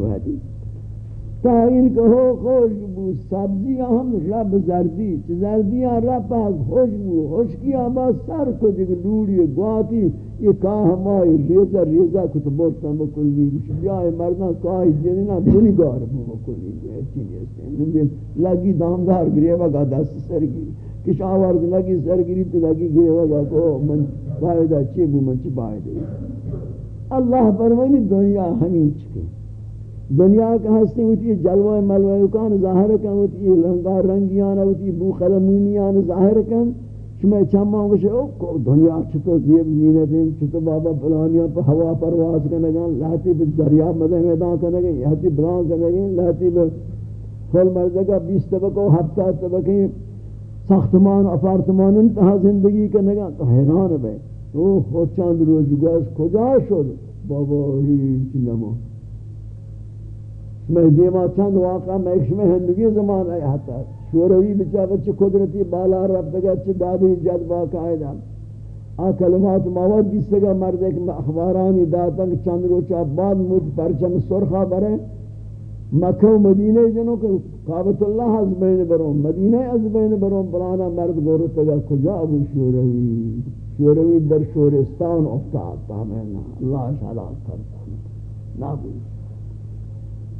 وحدی تاین کہ ہو خوش بو سبزی ہم رب زردی چھ زردی رب آگ خوش بو خوش کیا با سر کو جگ لوڑی گواتی، یہ کہا ہمائی ریزہ ریزہ کت بورتا مکلی بیائی مردان کہا جنینا دنی گار مکلی چینی اسے لگی دامدار گریوہ گا دست سر گری کش آورد لگی سر گری تو لگی گریوہ گا کو من باید چی بو، من چی باید اللہ پروانی دنیا ہمیں چکے۔ دنیا کا ہستی ہوتی جلوہ ملوہ کان ظاہر کن ہوتی رنگا رنگیان ہوتی بو خلمونیان ظاہر کن، شما چمان گوشے او دنیا چھتو زیب مینت ہیں چھتو بابا پلانیاں پہ ہوا پرواز کنگا لہتی پہ دریا مدہ میدان کنگا یہتی بلان کنگا لہتی پہ فل مرزگا بیس طبقہ ہفتہ طبقہ ساختمان اپارتمان انتہا زندگی کنگا تو حیران بے او چاند روز گوز کجا شد؟ بابا ہی چنمو میں دیما چند واقعہ میں ایک میں ہندگی زمان آیا ہتا شوروی بچا بچے قدرتی بالا رب دگا چھ دادی جد باقاعدہ آ کلمات مواد دیستگا مرد ایک اخبارانی داتا کہ چند روچا بعد مجھ پرچم سرخا برے مکہ و مدینہ جنوں کہ قابط اللہ از بین برون مدینہ از بین برون بلانا مرد گورو تگا کجا ابو شوروی؟ شوروی در شورستان افتاد۔ تامینا اللہ شعلا کرتا نابود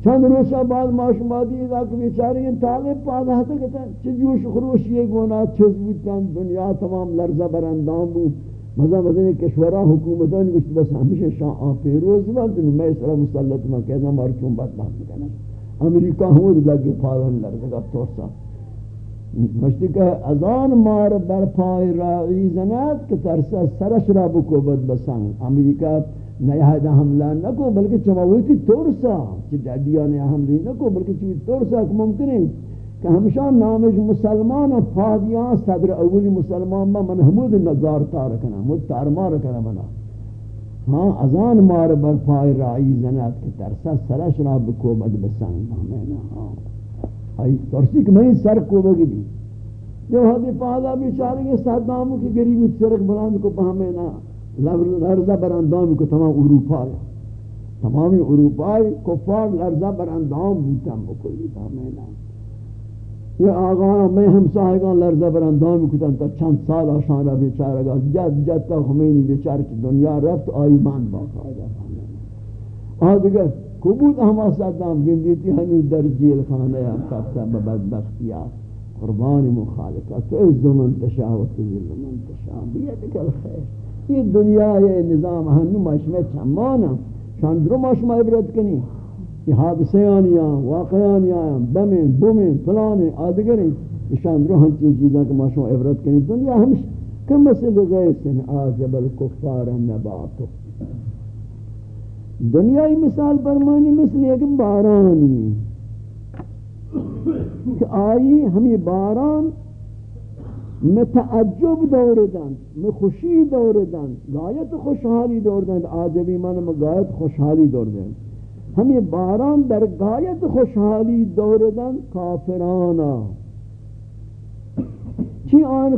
چند روزا بعد ماشمادی اذا کہ بیچارے ہیں، طالب پادا تھا کہ چھ جوش خروش یہ گونا چز بودتن دنیا تمام لرزہ بر اندام بود مزا مزا کشورہ حکومتان گوشت بس ہمیشہ شاہ پیروز بند میں اس طرح مسلط میں کہتا کہنا مارچون بات بات کہنا امریکہ ہوں لگے پادن لرزہ کا توسا مشتی کہ ازان مار بر پای راعی زنات، کہ ترسا سرش را بکو بد بسان امریکہ نیا حملہ نہ کو بلکہ چماویتی تورسا، چی ڈاڈیا نے حملی نہ کو بلکہ چی تورسا کہ ممکن ہے کہ ہمشہ نامش مسلمان و فادیان صدر اولی مسلمان ما من حمود نگار تار کنا، حمود تار مار منا۔ ہاں ازان مار بر پای رائی زنات کی ترسا سرش را بکو بد بسان ہمینا ہاں۔ آئی ترسی کہ میں سر کو بگی دی۔ جو حدی پادا بیچارے یہ صداموں کی گریبی سرک بلند کو پہمینا لرزہ بر اندام کو تمام اروپا ہے تمامی اروپای کفار لرزہ بر اندام بوتن بکلی تا مینا یہ آقا میں ہم صاحبان لرزہ اندام کتن تا چند سال آشان را بیچارہ گا جد جد تا خمینی بیچار کی دنیا رفت آئیمان باقا جا آہ دیگر کبود ہما صدام گندیتی ہنو در جیل خانه ہم کفتا ببدبختیا قربان مخالقہ تو از من تشاہ و تزل من تشاہ بیدک الخیر. یہ دنیا یہ نظام ہنو مشمع چمانا، شان درو مشمع عبرت کنی. یہ حادثے آنیاں واقعانیاں بمیں بمیں فلانے آدگریں شان درو ہم چین چیزاں کہ مشمع عبرت کنی. دنیا ہمش کم مثل غیسن آجب الکفار نباتو دنیای مثال برمانی مثل ایک بارانی. کہ آئی ہمیں باران میں تعجب دور دن میں خوشی دور دن غایت خوشحالی دور دن آجبی من میں غایت خوشحالی دور دن ہمیں باران در غایت خوشحالی دور دن کافرانا. چی آن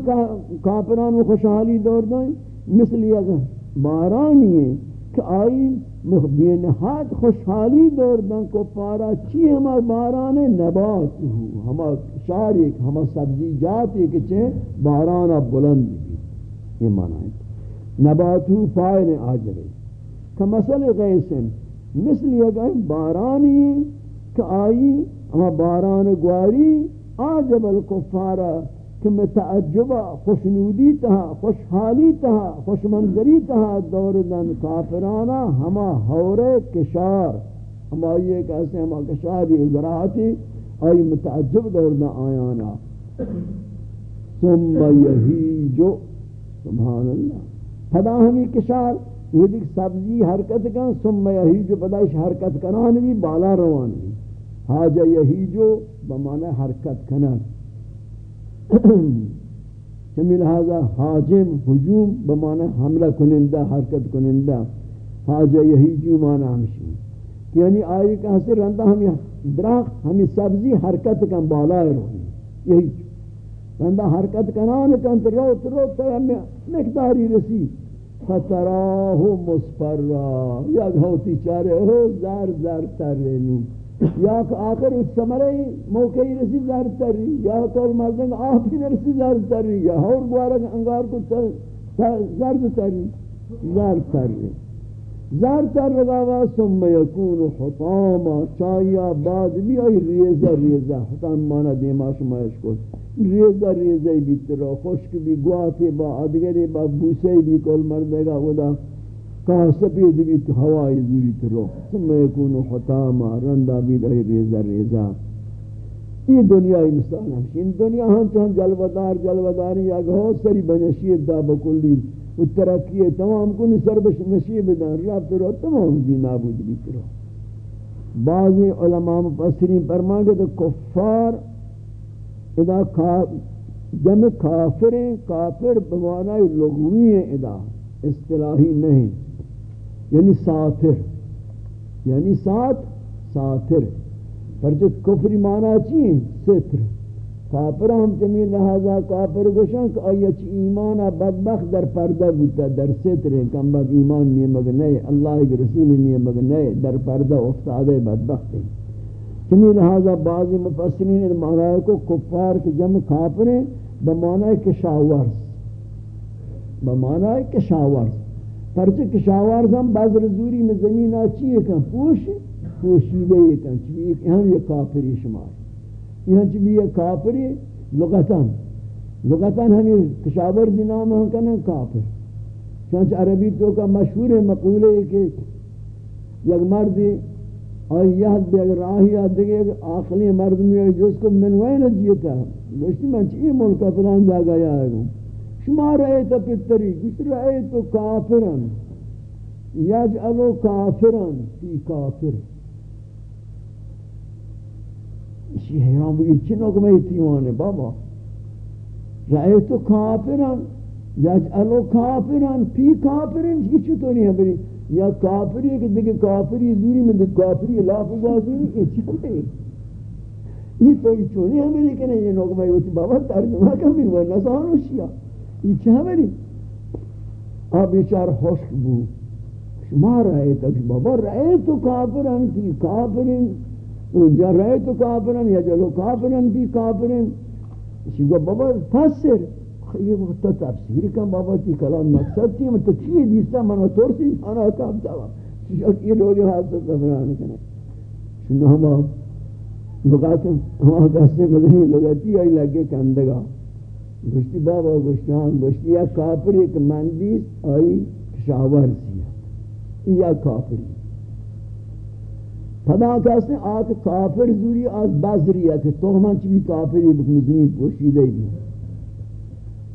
کافران و خوشحالی دور دن مثل یہ بارانی ہے کہ آئی بے نہاد خوشحالی دور دن کو پارا چی ہما باران نبات ہو ہما شار ایک ہما سبزی جات ایک چھے بارانا بلند بھی یہ معنی ہے۔ نبات ہو فائن آجرے کمثل غیسن مثل یہ بارانی کہ آئی ہما باران گواری۔ آجب الکفارہ کہ میں تعجبہ خوشنودی تہا خوشحالی تہا خوش منظری تہا دور دن کافرانا ہما حور کشار۔ ہما یہ کہتے ہیں ہما کشاری ازراعاتی آئی متعجب دور دن آیانا۔ ثم یہیجو سبحان اللہ۔ پدا ہمی کشار یہ دیکھ سبزی حرکت کن، ثم یہیجو پدا اس حرکت کنان بھی، بالا روان بھی۔ حاجہ یہیجو بمانا حرکت کنان۔ چمی لہذا حاجم حجوم بمانا حملہ کنندہ، حرکت کنندہ۔ حاجہ یہی جو مانا ہمشی۔ یعنی آئی کہاں سے رندہ ہمیں درخت ہمیں سبزی حرکت کن بالائے روی یہی رندہ حرکت کنان کن تو روت روت تو مقداری رسی. فتراہ مصفر یا گھوتی چارے ہو زار زار تر رنو یا کہ آخر اس سمرے موقعی رسی زار تر رہی یا کہ مردنگ آہ بھی رسی زار تر رہی یا اور گوارا انگار کو زرد تر رہی زار تر رہی زر زرتر رگاوا سم یکون حطاما. چایا بعد بی آئی ریزه ریزه. حطام مانا دیما شمایش کن ریزه ریزه بیت را خشک بی گواتی با ادگری با بوسی بی کل مردگا ودا که سپید بی هوای دوری ترا. سم یکون حطاما. رندا بی آئی ریزه ریزه. یہ دنیای مثال ہے ان دنیا ہم چند جلوہ دار جلوہ داری یا گھو سری بنشیب دا بکلی و ترقی تمام کنی سر بش نصیب دن رب تو رو تمام بھی نابود بھی کرو. بعضی علماء مفسرین فرمانگے تو کفار ادا جمع کافر ہیں، کافر بمعنی لغوی ہیں ادا، اصطلاحی نہیں. یعنی ساتر یعنی سات، ساتر. پر جو کفری معنی چی چیئے ستر. کافر ہم چمی لہذا کافر گوشن کہ آیا چی ایمان بدبخت در پردہ بودتا، در ستر کم بد ایمان نہیں مگر نئے، اللہ کے رسول نہیں مگر نئے، در پردہ افتادہ بدبخت ہے۔ چمی لہذا بعضی مفسرین ان معنی کو کفار کے جمع کافر ہیں، بمعنی کشاورز بمعنی کشاورز پرچہ کشاورز ہم بعض رزوری میں زمین آچی ہے کہ پوش پوشیدہ ہے کہ چمی ہم یہ کافری شمار۔ یعنی یہ بھی کافری؟ لغتاً. لغتاً ہمیں کشاور دی نام ہم کہنا کافر. چونچہ عربی تو کا مشہور مقولے ہے کہ یک مرد آئی یہد بھی اگر راہی آدھگے آخلی مرد میں جو اس کو منوائن جیتا گوشتی من چیئے ملکہ پلان جا گیا ہے شما رہے تا پتری کس رہے تو کافرن. یجعلو کافرن. تی کافر. اسی حیران بگی چی نکمه تیوانه بابا رأیتو کافران یجعلو کافران پی کافران چی چطوری ہے بری یا کافری ہے کہ دیکھے کافری دوری میں دیکھ کافری لاف بازی نہیں یہ چی ہمیں یہ تو یہ چونی ہمیں نہیں کہنے یہ نکمه ہوتی بابا ترجمہ کمی وہ نسان ہوشیا یہ چی ہمیں آپ بیچار خوشک بو شما رأے تک بابا رأے تو کافران پی کافران جا رہے تو کافرن، یا جلو کافرن بھی کافرن۔ اسی کو بابا فسر۔ یہ وقت تفسیر کا بابا تی کلام مقصد تھی۔ تو چیئے دیستا؟ منا تورسی آنا کام چاہا یہ رولی حادثہ سفران کنے سنو ہم لغات ہم کہتے مدنی لغاتی آئی لگے کندگا۔ گوشتی بابا، گوشتی ہم گوشتی یا کافر ایک مندیس آئی شاور سیا یا کافری پدا کہتے ہیں آت کافر زوری آت بازری ہے کہ تو ہمان چی بھی کافری بکن زمین پوشیدے ہی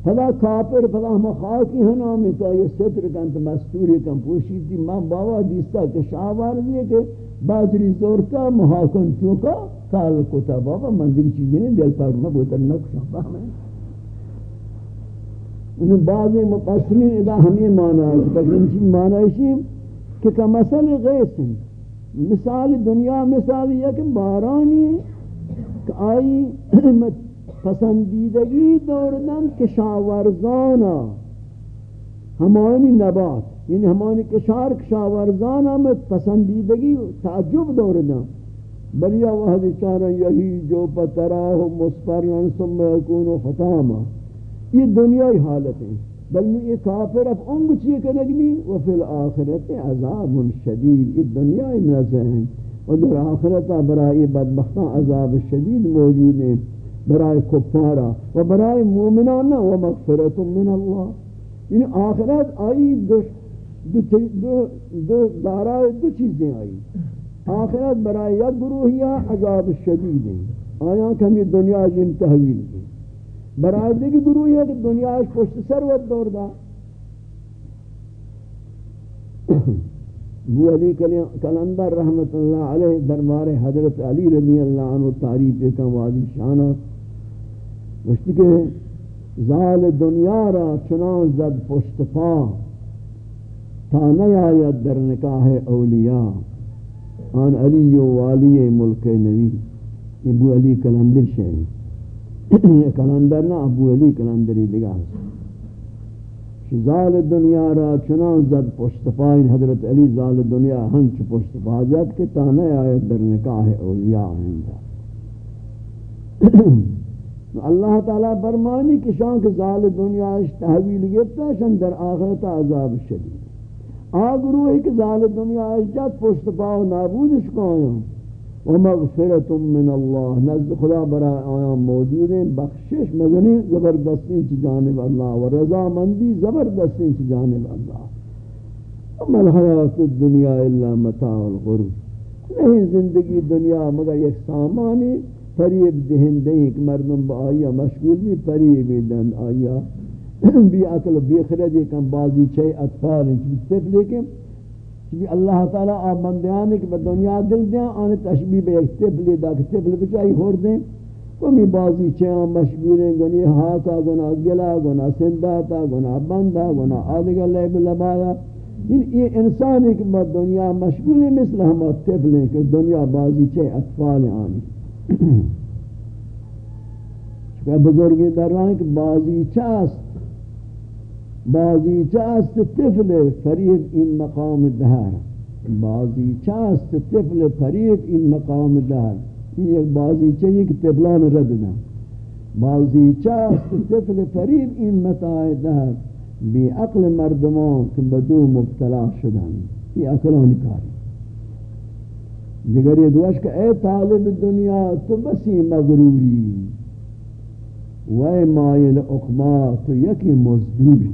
پدا کافر پدا ہم خاکی ہنا میں کہ یہ ستر کن تو مستوری کن پوشیدی من بابا دیستا کہ شاہوار دیئے کہ بازری زورتا محاکن چوکا کال کتا بابا من دیگه چیزی نہیں دل پر میں بہتر نکشا فہمیں انہیں بعض مقصرین ادا ہمیں مانا ہے کہ تقریباً چیز مانا ہے کہ کمثل غیث مثال دنیا، مثال یہ کہ بارانی کہ آئی پسندیدگی دوردن کشاورزانا، ہمانی نبات یعنی ہمانی کشار کشاورزانا میں پسندیدگی تعجب دوردن۔ بلیا وحد چارا یہی جو پتراہ مصفرن ثم یکون ختاما۔ یہ دنیای حالت ہے۔ بل یہ کافر اب انگ چیئے کنگنی وفی الاخرت عذاب شدید یہ دنیا نظر ہیں و در آخرت برای بدبختان عذاب شدید موجود ہیں برای کفارا و برای مومنان و مغفرت من اللہ. یعنی آخرت آئی دو, دو, دو, دو دارائے دو چیزیں آئی. آخرت برای یک گروہیہ عذاب شدید ہیں آیا کہ ہم یہ دنیا جن تحویل دیں برای دیگه گروهی ہے کہ دنیا اس پشت سر ود دور دا. بو علی کلندر رحمت اللہ علیہ دربار حضرت علی رضی اللہ عنہ تعریف کا وادی شانہ مشتی کہ زال دنیا را چنان زد پشت پا تا نیاید در نکاح اولیاء. آن علی و والی ملک نبی. ابو علی کلندر شہری یہ کلندر نا ابو علی کلندری دگاہ زال دنیا را چنان زد پشت پاین حضرت علی زال دنیا ہنچ پشت پا زد کہ تا نیاید در نکاح اولیاء آئندہ اللہ تعالیٰ برمانی کہ شان کے زال دنیا تحویل گفتا شان در آخرت عذاب شدید۔ آگ روحی کہ زال دنیا جت پشت پاو نابودش کو آیا ومغفرت من اللہ نزد خدا برا آیا موجود ہیں بخشش مزنی زبردستین چی جانب اللہ و رضا مندی زبردستین چی جانب اللہ اما الحیات الدنیا الا متاع الغرور. نہیں زندگی دنیا مگر ایک سامانی. فریب دہندے ایک مردم با آیا مشغول بھی فریب دن آیا. بی عقل بی خرد کم بازی چھے اطفال انچ صرف لیکن چبی اللہ تعالیٰ آپ بندیانے کہ دنیا دل دیں آنے تشبیح بے ایک طفل دا کہ طفل بچائی ہور دیں۔ کمی بازی چھے مشغول ہیں، گنی ہاکا گنا گلا گنا سنداتا گنا بندا گنا آدھگا لیب لبایا۔ یعنی یہ انسان ایک دنیا مشغول ہے مثل ہم طفل ہیں کہ دنیا بازی چھے اطفال آنی۔ کہ بزرگی در رہا کہ بازی چاست بازی چاست طفل فریب این مقام دہر بازی چاست طفل فریب این مقام دہر یہ ایک بازی چاہیے کہ طفلان رد دیں بازی چاست طفل فریب این متاع دہر بی عقل مردمان کہ بدو مبتلا شدن. یہ عقلانی کاری. دیگر یہ دعاش کہ اے طالب دنیا تو بسی مغروری. وے مائل اقما تو یکی مزدوری.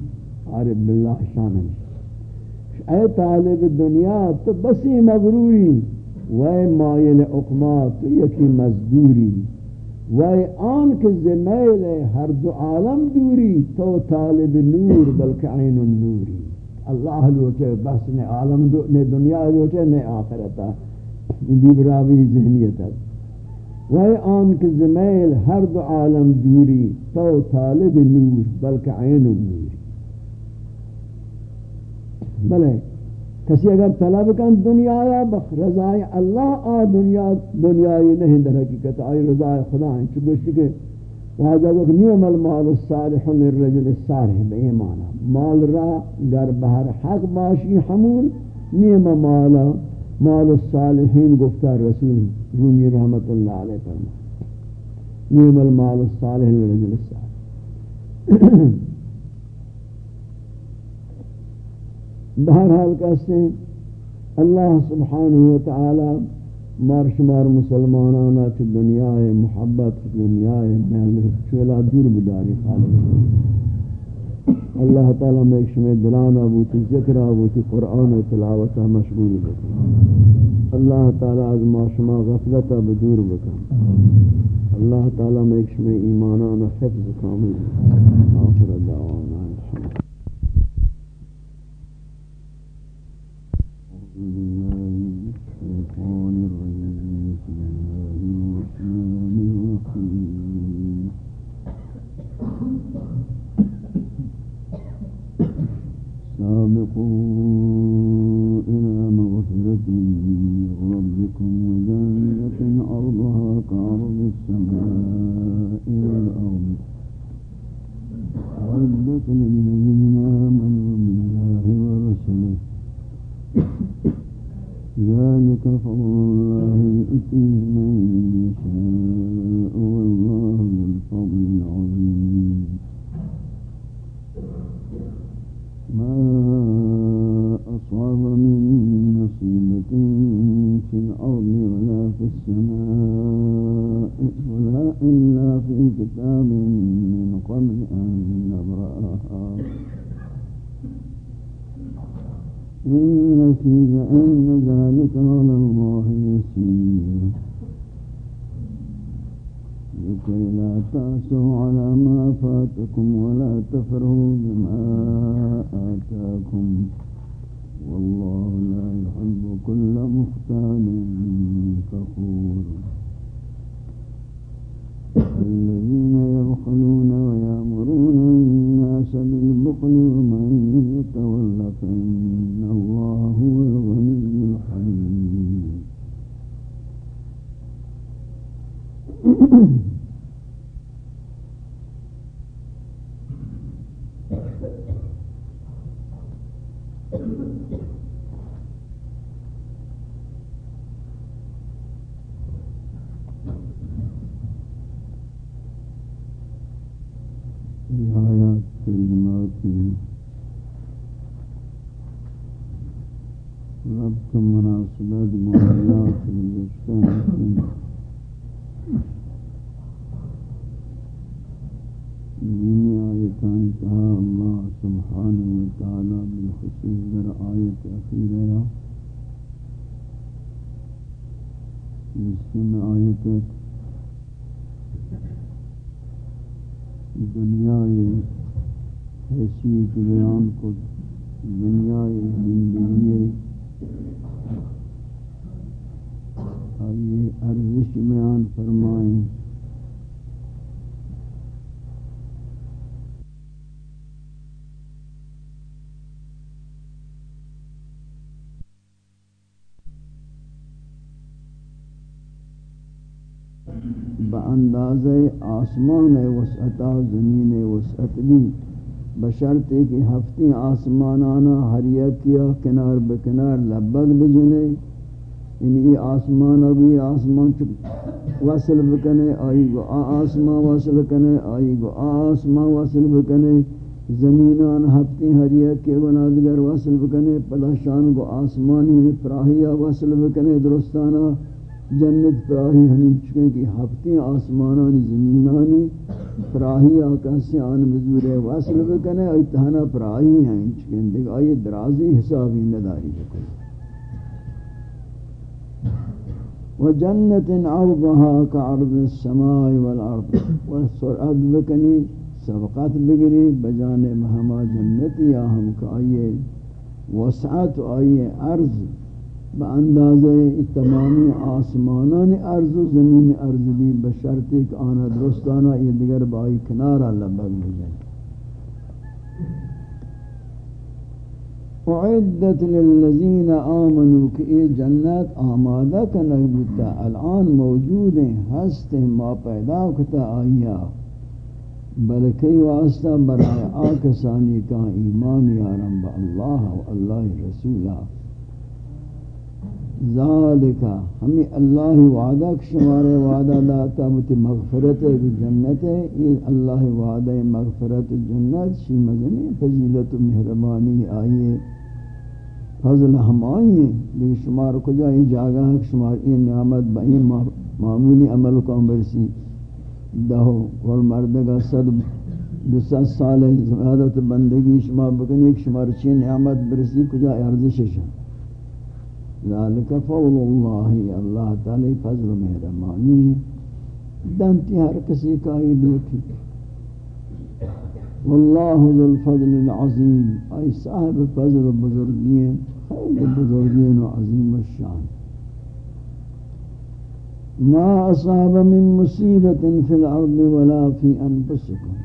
عارب باللہ شانن اے طالب دنیا، تو بسی مغروری، وے مائل اقما، تو یکی مزدوری۔ وے آن کے زمیل ہر دو عالم دوری، تو طالب نور بلکہ عین النوری۔ اللہ لوٹے، بس نے عالم دو، نے دنیا لوٹے، نے آخرتا۔ بھی براوی ذہنیت ہے۔ وہ آن کے زمیل ہر دو عالم دوری، تو طالب نور بلکہ عین النور بلے، کسی اگر طلب کن دنیا یا بخ، رضای اللہ آ دنیا، دنیای نہیں، در حقیقت آئی رضای خدا ہیں چکوشتی کہ وہاں وقت نیم المال الصالح للرجل الصالح، بے ایمانا۔ مال را گر بہر حق باشی حمول نیم مالا مال الصالحین گفتہ رسول رومی رحمت اللہ علیہ فرما نیم المال الصالح لرجل الصالح۔ بہرحال کہتے ہیں، اللہ سبحانہ وتعالی مار شمار مسلمانانا چھ دنیا ہے، محبت دنیا ہے محل چولا دور بداری خالق اللہ تعالی میں ایک شمی دلانا بوتی ذکرہ بوتی قرآن و تلاوتا مشغول بکن۔ اللہ تعالی از ما شما غفلتا بدور بکن۔ اللہ تعالی میں ایک شمی ایمانانا حفظ کامل آخر دعوانا۔ وسعتا زمین وسعت بھی، بشرط کہ ہفتی آسمانانا ہر کیا، کنار بکنار لبگ بجنے یعنی یہ آسمان ابھی آسمان وصل بکنے، آئی گو آ آسمان وصل کنے آئی گو آسمان وصل بکنے، زمینان ہفتی ہر کے بنادگر وصل بکنے، پلاشان گو آسمانی پراہیہ وصل بکنے درستانہ جنت پراہی ہمیں چکے کہ ہفتی آسمانانی زمینانی پراہی آکا سے آن مزور وصل بکنے اتحانا پراہی ہیں چکے دیکھ آئی درازی حسابی نداری بکنے۔ وجنت عرضها كعرض السماء والارض۔ وسرعت بکنی، سبقت بگری، بجانب ہما جنتی یا ہم کا آئیے، وسعت آئیے عرض با اندازے تمامی آسمانان ارض و زمین ارض بھی بشرط ایک آنا درستانا یہ دیگر بائی کنارا لبگ بجائے اعدت للذین آمنوا کہ یہ جنت آمادہ کنک بتا الان موجود ہیں ہست ہیں ما پیدا کتا آئیا بلکہ واسطہ برائے آکسانی کا ایمان یارم با اللہ و اللہ رسولہ ذالکا ہمیں اللہ وعدہ شمار وعدہ داتا متی مغفرت جنت ہے، یہ اللہ وعدہ مغفرت جنت شی مزنی فضیلت و مہربانی آئیے فضل ہم آئیے لیکن شمار کو جائیں جاگا شمار یہ نعمت بئی معمولی عمل کو برسی۔ دہو کل مردگا، صد، دو ست سال زیادت بندگی شمار بکنی شمار چی نعمت برسی، کجا؟ ارزش شمار ذالک فضل اللہ اللہ تعالی فضل مہربانی دنتی ہر کسی کا ہی دوٹی واللہ ذو الفضل العظیم۔ ای صاحب فضل بزرگین خیلی بزرگین و عظیم الشان۔ ما اصاب من مصیبت فی الارض ولا فی انفسکم۔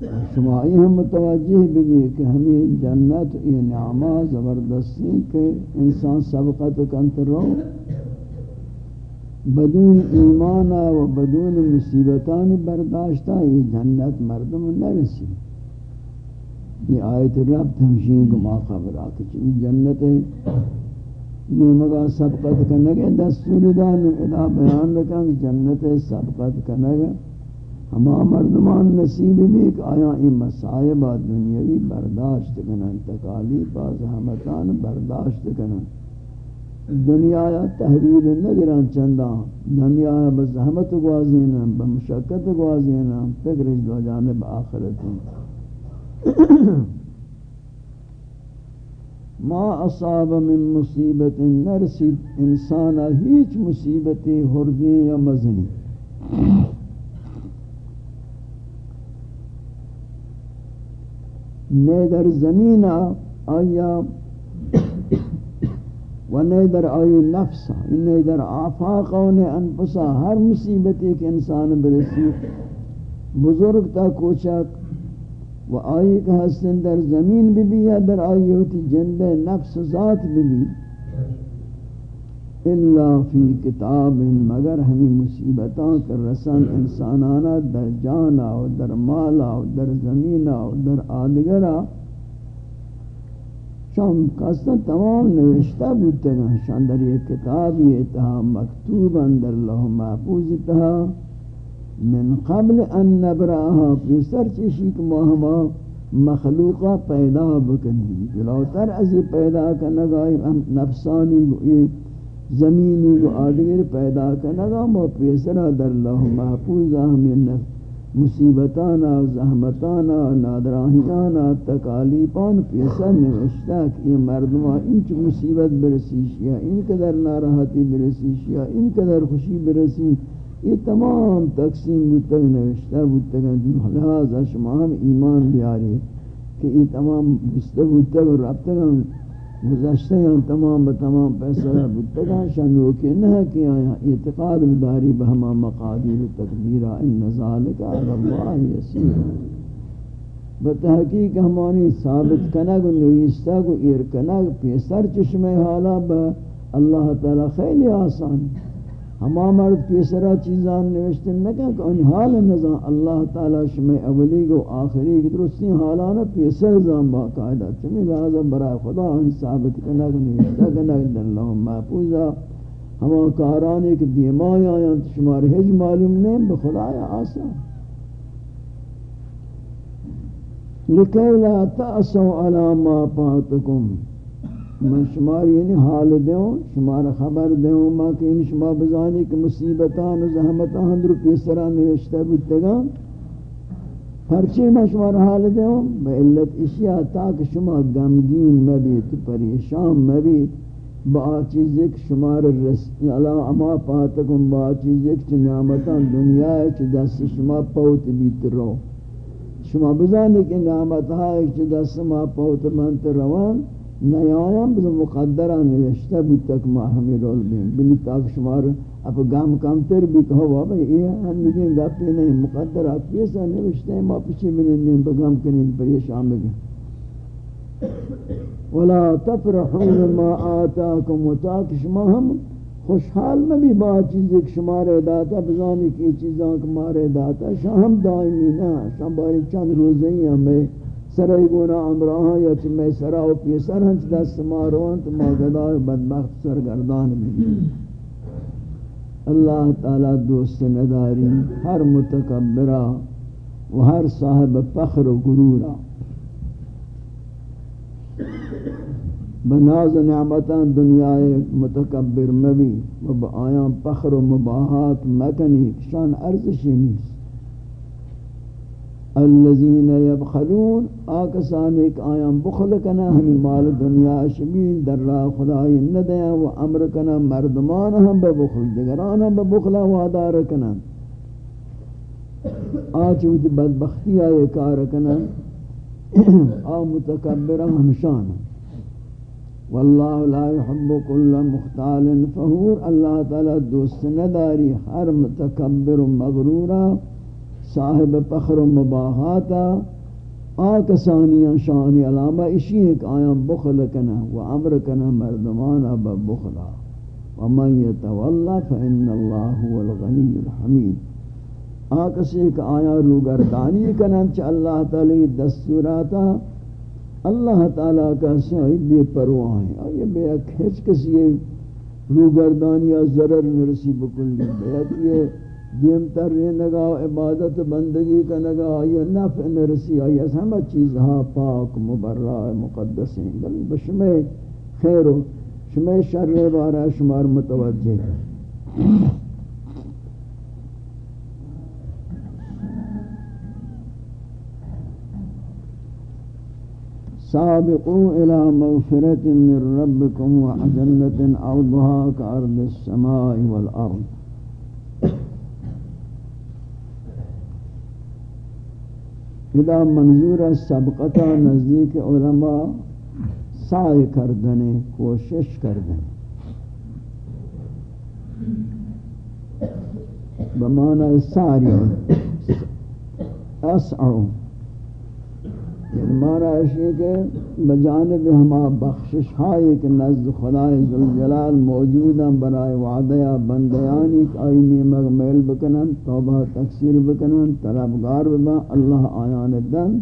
شمائی ہم متوجہ بھی کہ ہمیں جنت یہ نعمہ زبردستی کہ انسان سبقت کنترو بدون ایمان و بدون مصیبتان برداشتہ یہ جنت مردم نرسی یہ آیت رب تمشین کو ما خبر آکے چلی جنت نیمگا سبقت کنگے دستور دان ادا بیان رکھیں جنت سبقت کنگے ہما مردمان نصیب بھی کہ آیا، این مسائبہ دنیاوی برداشت کنن تکالیف از زحمتان برداشت کنن. دنیا یا تحویل نگران چندان، دنیا یا بزحمت گوازینا بمشکت گوازینا فکرش دو جانب آخرتوں ما اصاب من مصیبت نرسید انسانا ہیچ مصیبتی حردی یا مزنی. نیدر زمین آیا و نیدر آئی نفس نیدر آفاق و انفسا، ہر مصیبت ایک انسان برسی، بزرگ تا کوچک، و آئی کہ حسن در زمین بھی بھی یا در آئی ہوتی جند نفس ذات بھی بھی الا فی کتاب، مگر ہمیں مصیبتاں کر رسن انسانانا در جانا و در مالا و در زمینا و در آدگرہ۔ شام قصد تمام نوشتہ بودتے گا شان در یہ کتابی اتہا مکتوب اندر لہ محفوظ اتہا من قبل ان نبراها في سرچ شیک مہما مخلوقہ پیدا بکنی جلوتر از پیدا کنگا نفسانی زمینی کو آدگر پیدا کنگا مو پیسرہ در لہ محفوظہ ہمیں مصیبتانا، زحمتانا، نادراہیانا، تکالیپان پیسا نوشتا کہ یہ مردمہ انچ مصیبت برسیشیا ان قدر ناراحتی برسیشیا ان قدر خوشی برسی، یہ تمام تقسیم بودتگ نوشتا بودتگ لہذا شما ہم ایمان بیاری کہ یہ تمام بستگ بودتگ رابطگ گزشتہ ہیں تمام تمام پیسہ بتگا شنو کے نہ کہ آیا اعتقاد بداری بہما مقادیر تقدیرہ ان ذالک علی اللہ یسیر. بتحقیق ہمانی ثابت کنگ نویستہ کو ایر کنگ، پیسر چشمہ حالا با اللہ تعالی خیلی آسان. ہما مرد پیسرا چیزان نوشتن نکن کہ ان حال نظام اللہ تعالی شمی اولی کو آخری کی درستی حالانا پیسر زام باقاعدہ چمی لہذا برای خدا ان ثابت کنک نوشتہ کنک در اللہ محفوظا ہما کارانی کہ دیمائی آیاں شمار ہج معلوم نہیں بخدا آسان لکے لا تأسو علی ما پاتکم من شمار یعنی حال دیوں شمار خبر دیوں ما کہ ان یعنی شما بزانی کہ مصیبتان و زحمتان در پیسران نوشتہ بودتگا پرچی ما شمار حال دیوں بے علت اشیاء تاک شما گمگین مبی تو پریشان مبی با چیز ایک شمار رسل اللہ اما پاتکم با چیز ایک چی نعمتان دنیا ہے چی دست شما پوت بیت رو. شما بزانی کہ نعمت ہے چی دست ما پوت منت روان نیایم بز مقدرہ نوشتہ بود تک ما ہمیں رول بین بلی تاک شمار اپ گام کم تر بھی کہو بابا یہ ہم نگیں گا گپی نہیں مقدرہ پیسا نوشتہ ہیں ما پچھے بلندیں بگام کنین پر یہ شام بگن. ولا تفرحون ما آتاکم و تاک شما ہم خوشحال میں بھی بات چیز ایک شمارے داتا. بزانی کی چیزاں کمارے داتا. شاہم دائمی نا شاہم باری چند روزیں ہمیں سرائی گونا امراہاں یا چھ میں سرا و پیسر ہنچ دست ماروان تو موجودہ بدبخت سرگردان بھی اللہ تعالی دوست نداری ہر متکبرہ و ہر صاحب فخر و گرورہ بناز نعمتان دنیا متکبر مبی و با آیان فخر و مباحات مکنی، شان ارزشی نیست. الذين يبخلون آکسان ایک آیام بخل کنا، ہمی مال دنیا شبین در راہ خدای ندیا و امر کنا، مردمان ہم ببخل دگران ہم ببخلا وادار کنا. آچوت بدبختی آئے کار کنا. آ متکبر ہمشان واللہ لا يحب كل مختال فہور، اللہ تعالی دوست نداری، ہر متکبر مغرورا. صاحب پخر و مباحاتا آکسانیاں شانی علامہ اشی ایک آیاں، بخل کنا و عمر کنا مردمانا ببخلا ومن یتولا فإن اللہ هو الغنی الحمید. آکسی ایک آیاں روگردانی کنا چا اللہ تعالی دستوراتا، اللہ تعالی کا صاحب بے پرواہ ہیں. اور یہ بے اک ہچ کسی روگردانی یا ضرر نرسی بکلی بے اک یہ دیم تر نگا عبادت بندگی کا نگا یہ نفع نرسی آئی اس ہمیں چیزہا پاک مبرہ مقدس ہیں۔ بل بشمع خیر و شمع شر بارہ شمار متوجہ سابقوا الى مغفرة من ربكم وجنة عرضها كعرض السماء والأرض۔ خدا منظور سبقتا نزدیک علماء سعی کردنے کوشش کردنے بمعنی ساری اسعو. مانا ہے کہ بجانب ہما بخشش ہائی کہ نزد خدای ذوالجلال موجودا برائے وعدیا بندیانی آئینی مغمیل بکنن، توبہ تکثیر بکنن، طلبگار ببا اللہ آیان دن.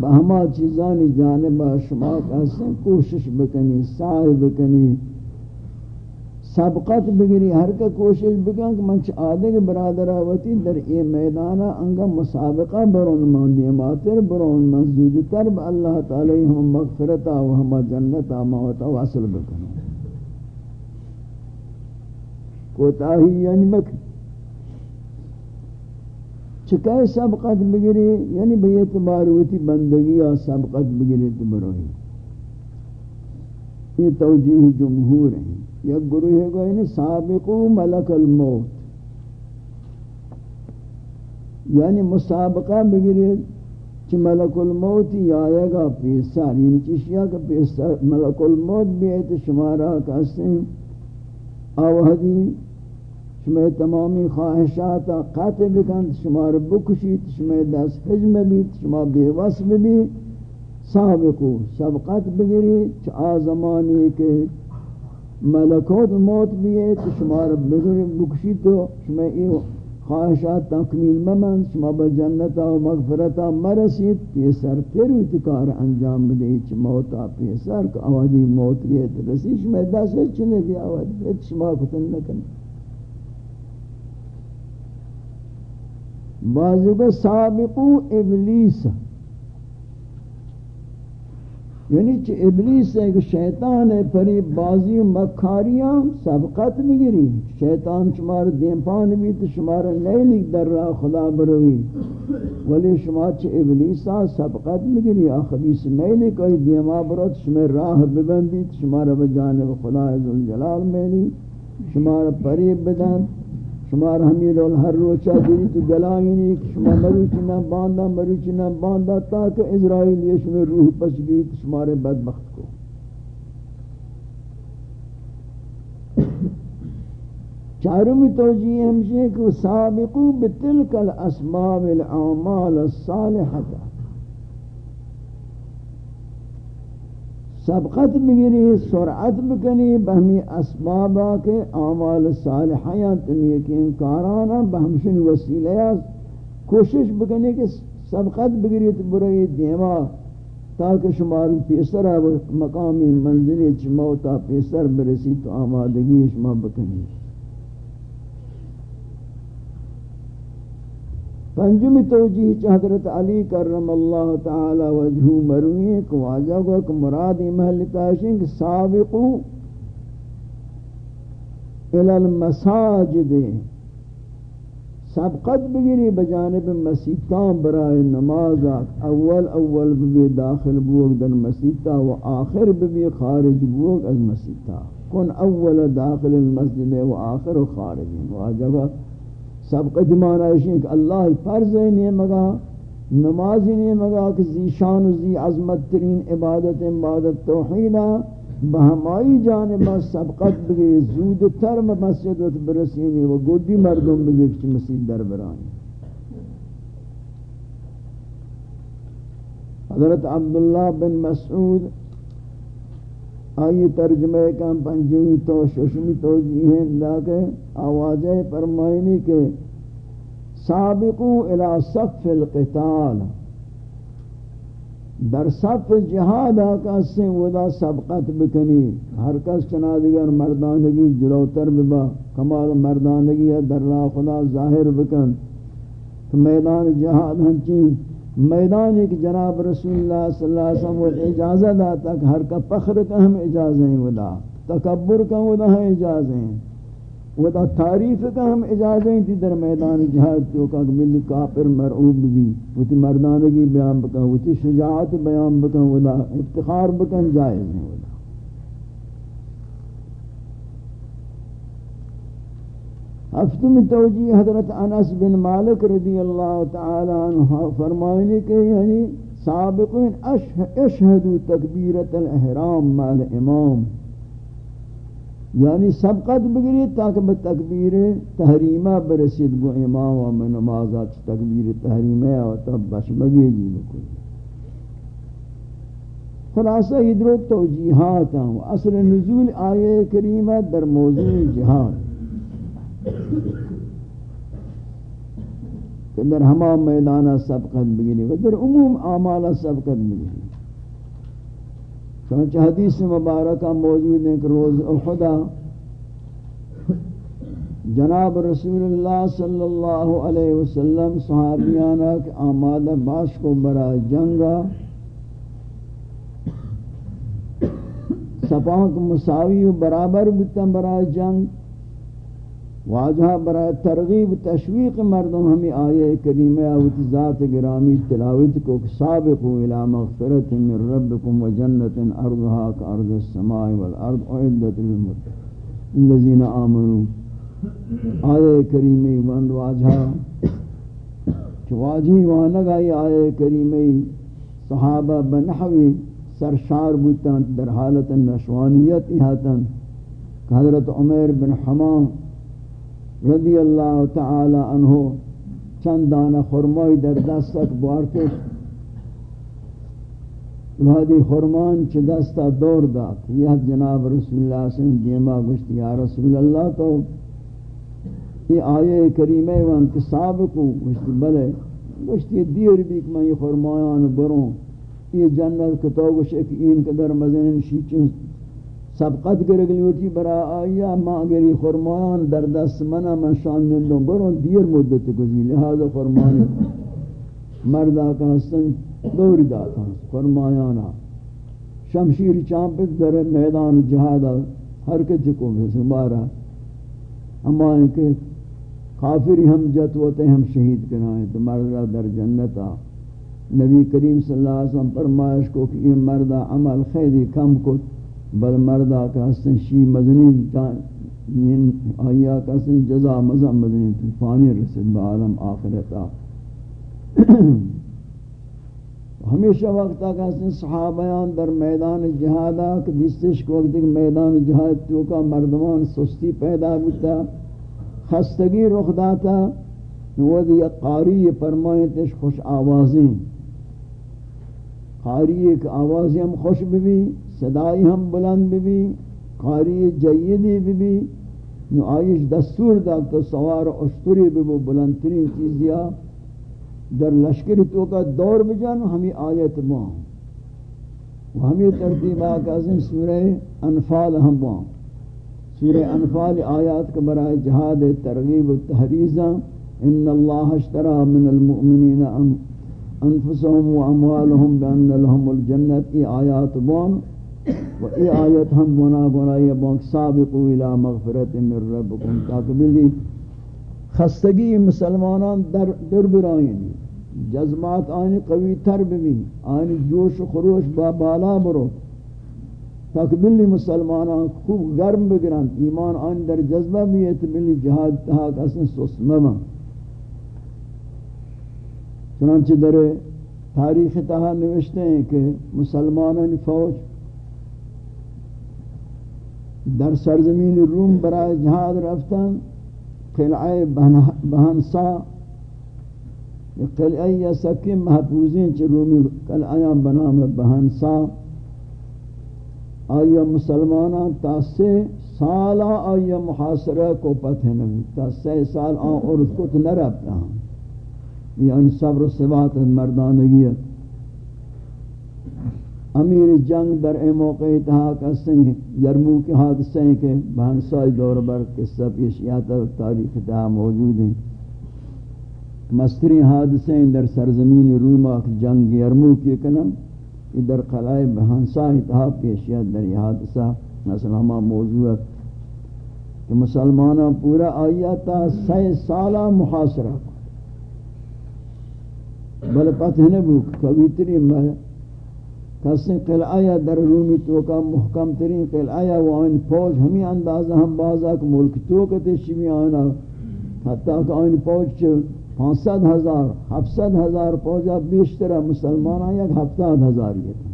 بہما چیزانی جانب شما کہتے ہیں کوشش بکنی، سعی بکنی سبقت بگری ہر کا کوشش بکن کہ منچ آدھے کے برادر در ای میدانا انگا مسابقہ برون من دیماتر برون من زودتر، با اللہ تعالی ہم مغفرتا و ہم جنتا موتا واصل بکن کوتاہی یعنی مکن چکے سبقت بگری یعنی بیت باروتی بندگی یا سبقت بگری تو بروئی یہ توجیہ جمہور ہیں۔ یک گروہ گوئے یعنی سابقو ملک الموت. یعنی مسابقہ بگیرید چی ملک الموت آئے گا پیسار یعنی چیشیا کا پیسار ملک الموت بھی ایت شمارا کہتے ہیں آوہدی شمار تمامی خواہشات قطع بکن شمار بکشید شمار دست حجم بھی شمار بیوس بھی سابقو سبقت بگیری چی آزمانی کے ملکوت موت بھی ہے تو شمار بگر بکشی تو شما ای خواہشات تکمیل ممن، شما با جنتا و مغفرتا مرسید پیسر پھر اتکار انجام دے چھ موتا پیسر کہ آوازی موت لیت رسی، شما دست چنے دی آواز بیت شما کتن نکن. بعضی کو سابقو ابلیس یعنی چ ابلیس ہے کہ شیطان ہے، پری بازی و مکاریاں سبقت مگری شیطان شمار دین پان بھی تو شمار نہیں لکھ در رہا خدا بروی۔ ولی شما چ ابلیسا سبقت مگری آخبیس میلی کوئی دیما برو شمار راہ ببندی شمار بجانب خدا عزالجلال میلی، شمار پری بدن۔ شمار ہمیں لول ہر روچا دیری تو گلائنی شما مروچ نہ باندھا مروچ نہ باندھا تاکہ اسرائیل یہ شمار روح پس گئی شمار بدبخت کو۔ چارمی توجیہ ہمشہ کہ سابقو بتلک الاسباب العمال الصالحة سبقت بگیری سرعت بکنی بہمی اسبابا کے اعمال صالحیاں تنیے کی انکارانا بہمشن وسیلہ کوشش بکنی کہ سبقت بگیری تو برئی دیما. تاکہ شمار پیسر مقامی منزلی چموتا پیسر برسی تو آمادگی شما بکنی. پنجمی توجیہ حضرت علی کرم اللہ تعالی وجہ مروی کو واجہ کو کہ مراد محل تاشن کہ سابقو الى المساجد سبقت بگیری بجانب مسیطان برای نماز اول اول بھی داخل بوگ در مسیطا و آخر بھی خارج بوگ از مسیطا کن اول داخل المسجد و آخر و خارج۔ واجہ سبقت معنی ہے کہ اللہ فرض نہیں مگا، نماز نہیں مگا کہ زی شان و زی عظمت ترین عبادت عبادت توحیدہ بہمائی جانب سبقت بگی، زود تر مسجد و برسینی و گودی مردم بگی کچھ مسجد در برانی حضرت عبداللہ بن مسعود آئی ترجمہ کام پنجوی تو ششمی تو جی ہیں لیکن آوازیں فرمائنی کہ سابقو الى صف القتال۔ در صف جہاد آقا سے ودا سبقت بکنی۔ ہر کس چنا دیگر مردانگی جلوتر ببا۔ کمال مردانگی در راہ خدا ظاہر بکن۔ تو میدان جہاد ہنچین میدان ایک جناب رسول اللہ صلی اللہ علیہ وسلم وہ اجازت آتا تک ہر کا فخر کا ہم اجازیں ودا تکبر کا ودا ہم اجازیں ودا تعریف کا ہم اجازیں تھی در میدان جہاد تو کا ملی کافر مرعوب بھی وہ تھی مردانگی بیان بکا وہ شجاعت بیان بکا ودا افتخار بکن جائز ہیں ودا ہفتم توجیہ حضرت انس بن مالک رضی اللہ تعالی عنہ فرمائنے کہ یعنی سابقین اشہدو تکبیرت الاحرام مال امام۔ یعنی سبقت بگری تاکہ بتکبیر تحریمہ برسید گو امام و من نمازات تکبیر تحریمہ و تب بشمگی جی بکلی خلاصہ ادرو توجیحات ہیں۔ اصل نزول آیے کریمہ در موضوع جہاد۔ کہ در ہما میدانہ سبقت بگیری و در عموم آمالہ سبقت بگیری. چنانچہ حدیث مبارکہ موجود ہیں کہ روز احدہ جناب رسول اللہ صلی اللہ علیہ وسلم صحابیانہ کے آمادہ باش کو برا جنگا سپاہک مساوی و برابر بتن برای جنگ واجہ برای ترغیب تشویق مردم ہمیں آئے کریمہ اوت ذات گرامی تلاوت کو سابقوا الى مغفرت من ربکم و جنت ارضها کارض السماء والارض اعدت للذین آمنوا. آئے کریمی وند واجہ چواجی وانگائی آئے کریمی صحابہ بنحوی سرشار بوتن در حالت نشوانیت احاتن حضرت عمر بن حمام رضی اللہ تعالی عنہ چندان خرمائی در دستک بارتش وہدی خرمان چھ دستا دور داد. یہ جناب رسول اللہ صلی اللہ علیہ وسلم دیما گوشت، یا رسول اللہ تو یہ آیے کریمہ وانت سابقو گوشت، بلے گوشت یہ دیر بھی کہ میں یہ خرمایان بروں، یہ جنت کتو گوش ایک این قدر مزین شیچن سبقت گرگلیوٹی برا آیا، ما اگری خرمایان در دست منا من شان نندوں برون دیر مدت گزی لہذا خرمایان مردہ کا حسن دوری داتا خرمایانا. شمشیر چامپت در میدان جہادا حرکت کو بارا اما ان کے کافری ہم جتوتے ہم شہید کنائیں تو مردہ در جنتا نبی کریم صلی اللہ علیہ وسلم فرمائش کو کہ یہ مردہ عمل خیلی کم کو بل مردہ کا حسن شی مدنی یعنی آیا کا حسن جزا مزا مدنی طوفانی رسد بعالم آخرتا ہمیشہ وقت کا حسن صحابیان در میدان جہادہ کہ دستش کو وقت میدان جہاد تو کا مردمان سستی پیدا ہوتا خستگی رخ داتا وہ قاری فرمائیں خوش آوازیں قاری ایک آواز ہم خوش بھی صدائی ہم بلند بھی قاری جیدی بھی نو آئیش دستور دا تو سوار اشتری بھی وہ بلند ترین چیز دیا در لشکر تو کا دور بجان ہمیں آیت باں ہمیں ترتیب آکا سن سورہ انفال ہم باں سورہ انفال آیات کا برائے جہاد ترغیب و تحریزہ ان اللہ اشترى من المؤمنین انفسهم و اموالهم بان لهم الجنت ای آیات بون و ای آیت ہم گنا گنا یہ بون سابقوا الى مغفرت من ربکم. تاکہ بلی خستگی مسلمانان در در برائیں جذبات آنی قوی تر بھی آنی جوش و خروش با بالا برو. تاکہ بلی مسلمانان خوب گرم بگرن ایمان آنی در جذبہ بھی ہے بلی جہاد تحاک اصلا سسمم چنانچہ در تاریخ تہا نوشتے ہیں کہ مسلمانان فوج در سرزمین روم برای جہاد رفتن قلعہ بہنسا قلعہ یا سکی محفوظین چھ رومی قلعہ بنام بہنسا آیا مسلمانان تا سے سالہ آیا محاصرہ کو پتہ نبی تا سے سال آن عرض کو تو یعنی صبر و ثبات مردانگیت امیر جنگ در اے موقع اتحاق حسن یرمو کے حادثے ہیں کہ بہنسائی دور بر قصہ پیشیات تاریخ اتحاق موجود ہیں مستری حادثے ہیں در سرزمین روما جنگ یرمو کی کنم در قلعہ بہنسا اتحاق پیشیات در یہ حادثہ مثلا ہما موضوع کہ مسلمانہ پورا آیا تا سی سالہ محاصرہ بل پتہ نبو کبھی ترین میں کسی قلعہ در رومی توکا محکم ترین قلعہ وان پوج ہمیں اندازہ ہم بازا کہ ملک توکا تشمی آنا. حتیٰ کہ آن پوج چھ پانسد ہزار ہفصد ہزار پوجا بیشتر مسلمان آیا کہ ہفتاد ہزار یہ تھا.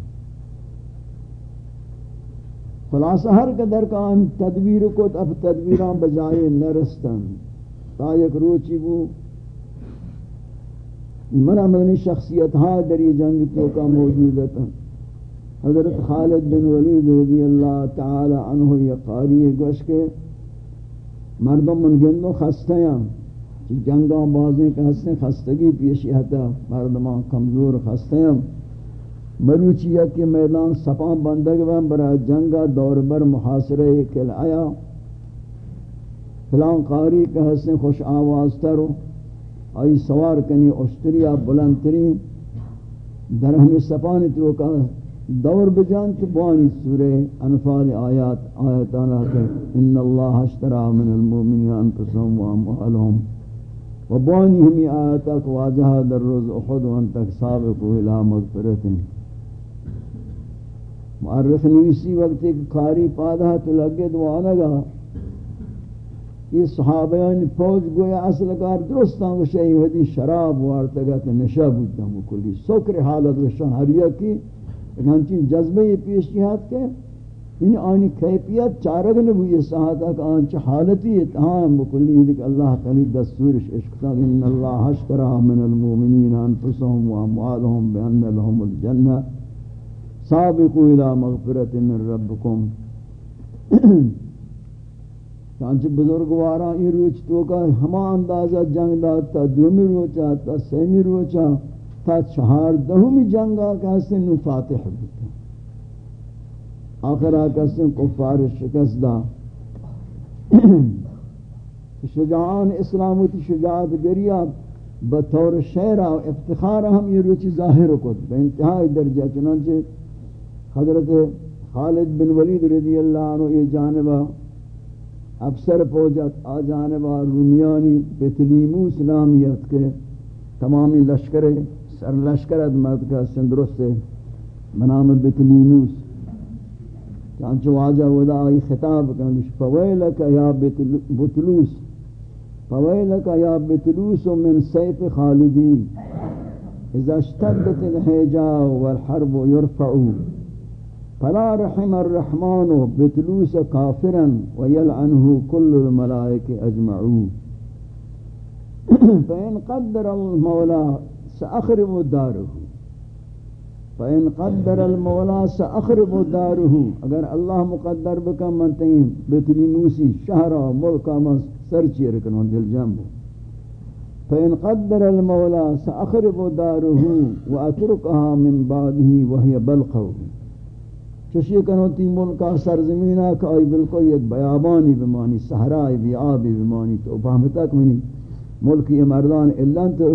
خلاصہ ہر قدر کا ان تدبیر کو اب تدبیران بجائے نرستن. تا یک روچی بو. منع مدنی شخصیت ہاں در یہ جنگ تو کا موجود تھا. حضرت خالد بن ولید رضی اللہ تعالی عنہ یہ قاری گوش کے مردم من گندو خستے ہیں۔ جنگاں بازیں کہ ہستے خستگی پیشی ہتا مردمان کمزور خستے ہیں۔ مروچی کہ میدان سپان بندگ بن برا جنگا دور بر محاصرے کل آیا فلان قاری کہ ہستے خوش آواز ترو آئی سوار کنی اشتریا بلندترین در ہمیں سپانی تو کا دور بجان تو بانی سورہ انفال آیات آیت آیتانا کہ ان اللہ اشترا من المؤمنین انفسهم و اموالهم و بانی ہمی آیتا کو واجہ در روز احد و انتک سابقو الى مغفرت معرف نویسی وقت ایک کاری پادہ تو لگے دوانگا یہ صحابیان فوج گویا اصل کار درستان و شئی ودی شراب وارتگت نشہ بودتا مکلی. سکر حالت وشان ہر یکی ایک ہمچین جذبہ یہ پیشی ہاتھ کے ان یعنی آنی کیفیت چارگ نبو یہ سہاتا کہ آنچ حالتی اتحام بکلی دیکھ اللہ تعالی دستورش عشقتا ان اللہ حشترا من المومنین انفسهم و اموالهم بان لهم الجنہ۔ سابقوا الى مغفرت من ربکم۔ چانچہ بزرگوارا این روچ تو کا ہما اندازہ جنگ داتا دومی روچا تا سیمی روچا تا چہار دہمی جنگا کہستے نو فاتح بکتا آخر آکستے کفار شکست دا۔ شجاعان اسلام تی شجاعت گریا بطور شعرہ و افتخار ہم یہ روچی ظاہر کو بے انتہائی درجہ، چنانچہ حضرت خالد بن ولید رضی اللہ عنہ یہ جانبہ افسر پوجت آ جانبا رومیانی بتلیموس نامیت کے تمامی لشکر سر لشکرت مرد کا سندرست منام بتلیموس چانچہ واجہ ودا آئی خطاب کنش فویلک یا بطلوس فویلک یا بطلوس من سیف خالدی. اذا اشتدت الحجا والحرب يرفعو فلا رحم الرحمن. بتلوس كافرا ويلعنه كل الملائكة أجمعون. فإن قدر المولى سأخرب داره. فإن قدر المولى سأخرب داره. اگر اللہ مقدر بکا منتین بتلی موسی شہرہ ملکہ من سرچی رکنون دل جنبو فإن قدر المولى سأخرب داره وأتركها من بعده وهي بلقه چشی کنوتی ملکا سرزمینہ کہ آئی بالکل ایک بیابانی بمانی صحرائی بی آبی بمانی. تو فهمتا کنی ملکی مردان اللہ تو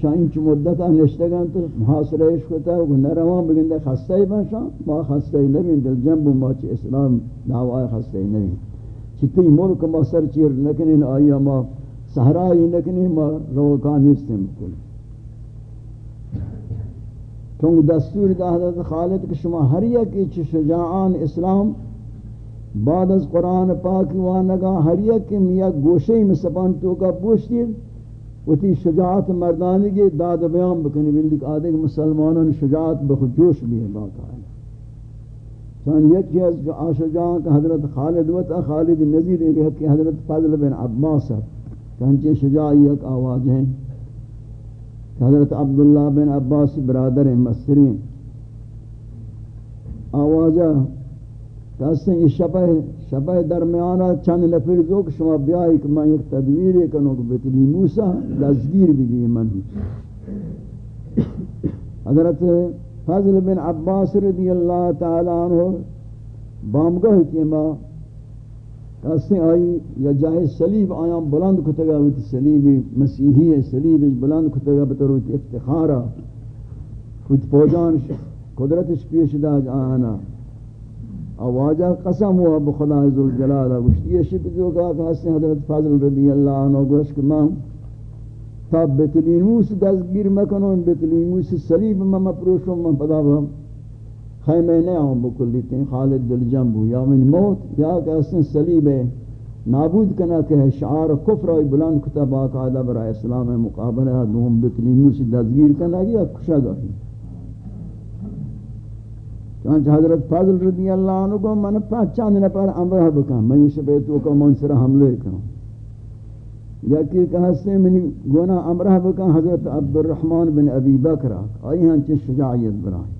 شاہین چو مدتا نشتگان تو محاصرہ عشقتا ہے نروان بگن بگندے خستہی باشا ما خستہی نبین، دل جنب ما چی اسلام دعوائی خستہی نبین. چتی ملک ما سر چیر نکنین آئی ما صحرائی نکنین، ما روکان نیستیم بکلی چون دستور دا حضرت خالد کہ شما ہر یک شجاعان اسلام، بعد از قرآن پاک وانگا ہر یک میا گوشے میں سپان تو کا پوچھتی وتی شجاعت مردانی کے داد بیان بکنی بلدی کہ آدھے کہ مسلمانوں شجاعت بخود جوش بھی ہے باقا ہے چون یک چیز جو آشجاعان کا حضرت خالد وطا، خالد نزید ایک کہ حضرت فضل بن عباس ہے۔ کہ شجاعی ایک آواز ہیں حضرت عبداللہ بن عباس برادر ہیں مصرین آوازہ کہتے ہیں یہ شپہ شپہ درمیانہ چند نفر جو کہ شما بیائی کہ میں ایک تدویر کنو کہ بتلی موسیٰ لزگیر بھی گئی من. حضرت فضل بن عباس رضی اللہ تعالی عنہ بامگاہ کی ماں کسی آئی یا جاہی سلیب آیاں بلند کتگا ہوتی سلیب مسیحی ہے سلیب بلند کتگا بطر ہوتی افتخارا. کت پوجان قدرتش پیش دا جانا آواجہ قسم ہوا بخدا ذوالجلالہ گوشتی یہ شکل جو کہا کہ حسن حضرت فضل رضی اللہ عنہ گوشت کہ ماں تا بیتلیموس دستگیر مکنون بیتلیموس سلیب میں مپروشوں میں پدا بہم۔ خیمے نہیں آؤں بکلی تین، خالد دل جنبو یا من موت، یا کہ اسن سلیب نابود کنا کہ شعار کفر و بلند کتب آقادہ برای اسلام مقابلہ دوم بکلی موسی دزگیر کنا، گیا کشا گئی چانچہ حضرت فضل رضی اللہ عنہ کو من پہچان نپر امرہ بکن، میں یہ شبیتو کو منصر حملے کروں۔ یا کہ کہاستے منی گونا امرہ بکن، حضرت عبد الرحمن بن ابی بکرہ آئی ہاں چی شجاعیت برائیں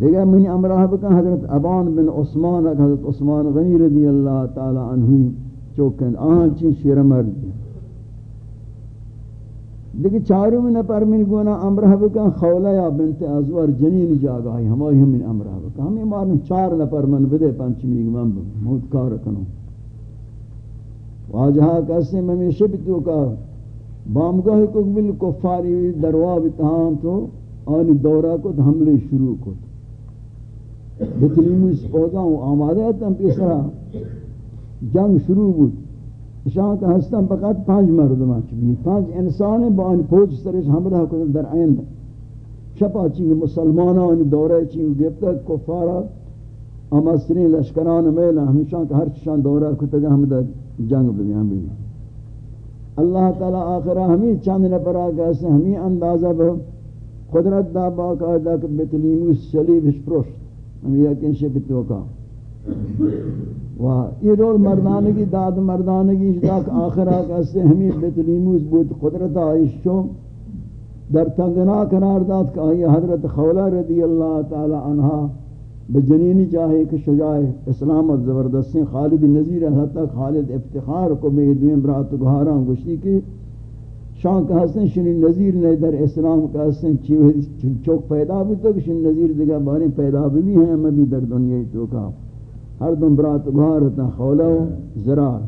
دیگر منی امراہ بکن، حضرت ابان بن عثمان حضرت عثمان غنی رضی اللہ تعالی عنہ چوکن۔ آہاں چین شیر مرد۔ دیکھ چاروں میں نپر من گونا امرہ بکن خولہ یا بنت ازور جنین جاگا جاگائی ہمائی ہم امرہ بکن ہمیں مارن چار نپر من بدے پنچ میگ من موت کار کنو واجہا کسی میں شبتو کا بامگاہ کو بل کفاری درواب تہام تو آنی دورہ کو حملے شروع کو بتلیمو اس آمادہ تھا پیسرا. جنگ شروع بود. شان کا ہستن فقط پانچ مردمان چبی پانچ انسان با ان پوچ سرش ہمراہ کو در عین شپا چنگ مسلمانان دورہ چنگ گفتا کفارا امسرین لشکران میلا ہمیشان کا ہر چشان دورہ کو تگا ہم در جنگ بدی، ہم بھی اللہ تعالی آخرہ ہمیں چند نفر نپرا کیسے ہمیں اندازہ بہ قدرت دا باقاعدہ کہ بتلیموس شلیب پروشت ہم یقین شبتو کا و یہ رول مردانگی، داد مردانگی تاک آخرہ کسے ہمیں بتلیموز بود قدرت آئیش چو در تنگنا قرار داد کہ آئی حضرت خولہ رضی اللہ تعالی عنہ بجنینی چاہے کہ شجاع اسلامت زبردستی خالد نظیر حتی خالد افتخار کو بے دویم برات گہاران گوشتی کی شان کا حسن شنی نظیر نے در اسلام کا حسن چوک پیدا بھی تو کہ شنی نظیر دیگا باریں پیدا بھی ہیں، ہمیں بھی در دنیا تو کہا ہر دن برات گھارتا خولا و زرار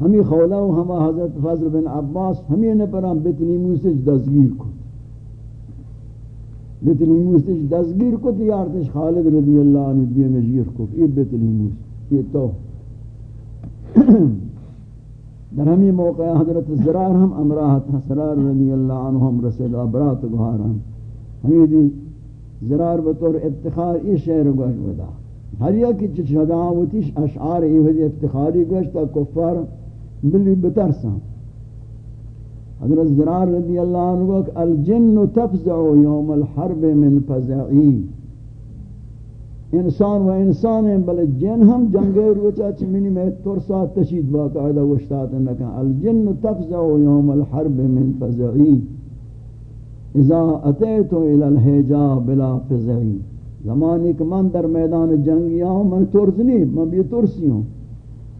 ہمیں خولا و ہما حضرت فضل بن عباس ہمیں نپرام بتنی موسیج دزگیر کو بتنی موسیج دزگیر کو تیارتش خالد رضی اللہ عنہ دیئے مجیر کو یہ بتنی موسیج یہ تو۔ در ہمیں موقع حضرت زرار ہم امراحت حسرار رضی اللہ عنہ ہم رسید برات گھار ہم۔ ہمیں دی زرار بطور افتخار ای شعر گوش بدا ہر یکی چی شداوتیش اشعار ای وزی افتخاری گوش تا کفار بلی بترسا حضرت زرار رضی اللہ عنہ کہ الجن تفزع یوم الحرب من فزعی. انسان و انسان ہیں، بلے جن ہم جنگے روچا چمینی میں ترسا تشید باقاعدہ وشتات نکا الجن تفزع یوم الحرب من فزعی. اذا اتیتو الى الحجا بلا فزعی زمانی کہ من در میدان جنگی آؤں من ترس نہیں من بھی ترسی ہوں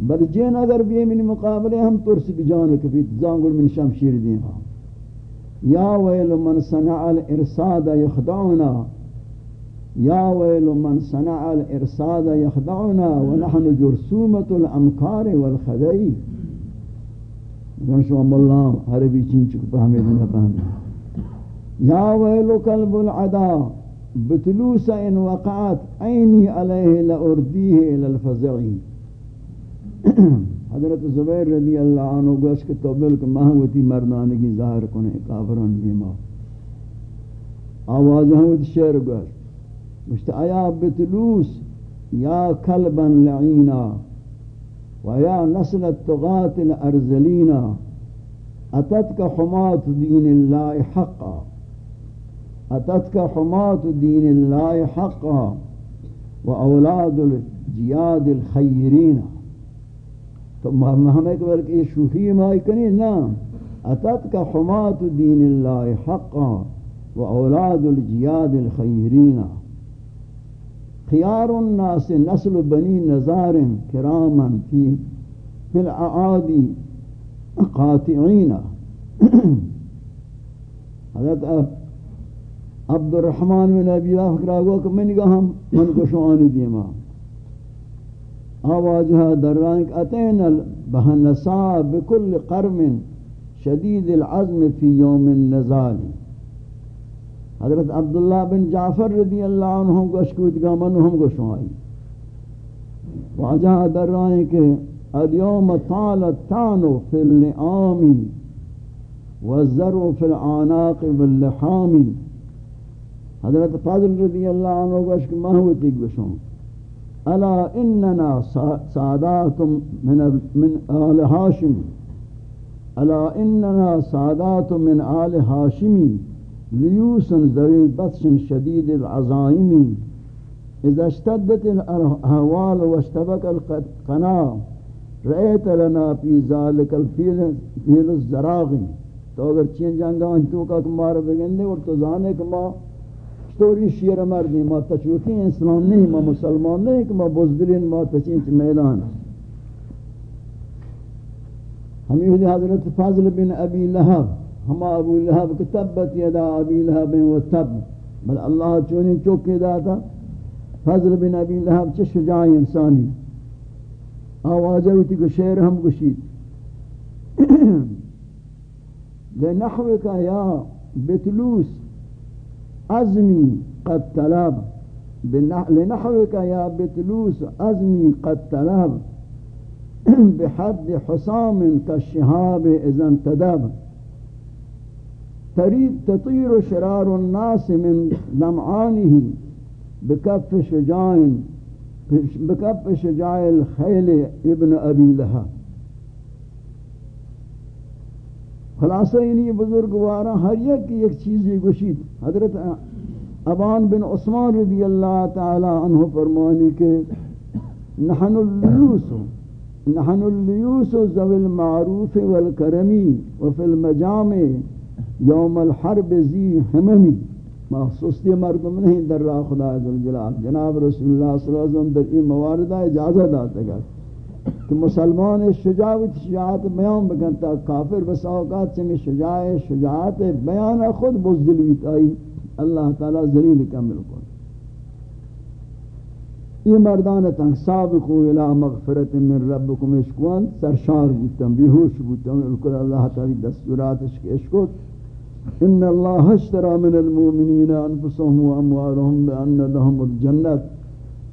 بل جین اگر بھی منی مقابلے ہم ترسی بھی جانو کبھی زانگل من شمشیر دیں ہاں یا ویل من صنع الارساد یخدعنا یا ویل من صنع الارساد یخدعنا ونحن جرسومت الامکار والخدعی گنشو اللہ عربی چین چکو پہمی دینا پہمی یا ویلو قلب العدا بتلوس إن وقعت عینی علیہ لأردیہ إلى الفزعی حضرت زبیر رضی اللہ عنہ گوش کہ تو بلک مہوتی مردانگی ظاہر کنے کافران دیما آواز ہوت شعر گوش مشت آیا بتلوس یا کلبا لعینا ویا نسل التغات الارزلینا اتتک حمات دین اللہ حقا۔ کا حمات دین اللہ حقا و أولاد الجیاد الخیرین تو ہمیں کہ یہ شوفی مائی کنی نا اتت کا حمات دین اللہ حقا و أولاد الجیاد الخیرین خیار الناس نسل بنی نظار کراما فی فی العادی قاطعین حضرت عبد الرحمن بن ابی اللہ فکرہ گو کہ میں نے کہا من کو شوانی دیما آواجہ در رانک اتین بہنسا بکل قرم شدید العظم فی یوم النزال. حضرت عبداللہ بن جعفر رضی اللہ عنہ کو اشکوت گا من ہم کو شوانی واجہ در رانک اليوم طال التان فی اللعام والزر فی العناق واللحام حضرت فاضل رضی اللہ عنہ گوش کہ مہوتی گوشوں الا اننا سادات من من آل ہاشم الا اننا سادات من آل ہاشمی لیوسن ذوی بطش شدید العظائم۔ اذا اشتدت الاحوال واشتبك القناع رأيت لنا في ذلك الفيل فيل الزراغ۔ تو اگر چین جانگا ان تو کا کمار بگندے اور تو زانے کما چطوری شیر مردی ما تچوکی اسلام نہیں ما مسلمان نہیں کہ ما بزدلین ما تچینچ میدان ہمیں حضرت فضل بن ابی لہب ہما ابو لہب کتبت یدا ابی لہب و تب بل اللہ چونی چوکی داتا فضل بن ابی لہب چھ شجاعی انسانی آوازہ ہوتی کہ شیر ہم گشید لنحوک یا بتلوس عزمی قد طلب لنحوک یا بتلوس عزمی قد طلب بحد حسام كالشهاب إذا انتدب تريد تطير شرار الناس من لمعانه بكف شجاع بكف شجاع الخيل ابن أبي لهب. خلاصہ انہی بزرگوارا ہر یک کی ایک چیزی گوشید حضرت ابان بن عثمان رضی اللہ تعالی عنہ فرمانی کہ نحن اللیوس نحن اللیوس ذوی المعروف والکرمی وفی المجامع یوم الحرب زی حممی مخصوص دی مردم نہیں، در راہ خدا عزوجلال جناب رسول اللہ صلی اللہ علیہ وسلم در این مواردہ اجازت آتا گا۔ کہ مسلمان شجاعت شجاعت بیان بکنتا کافر بس اوقات سے میں شجاعت شجاعت بیان خود بزدل آئی۔ اللہ تعالی ذلیل کامل کو یہ مردان تنگ سابقو الى مغفرت من ربکم اشکوان سرشار بودتاں بیہوش بودتاں الکل اللہ تعالی دستوراتش کے اشکوت ان اللہ اشترى من المؤمنین انفسهم و اموالهم بان لهم الجنت۔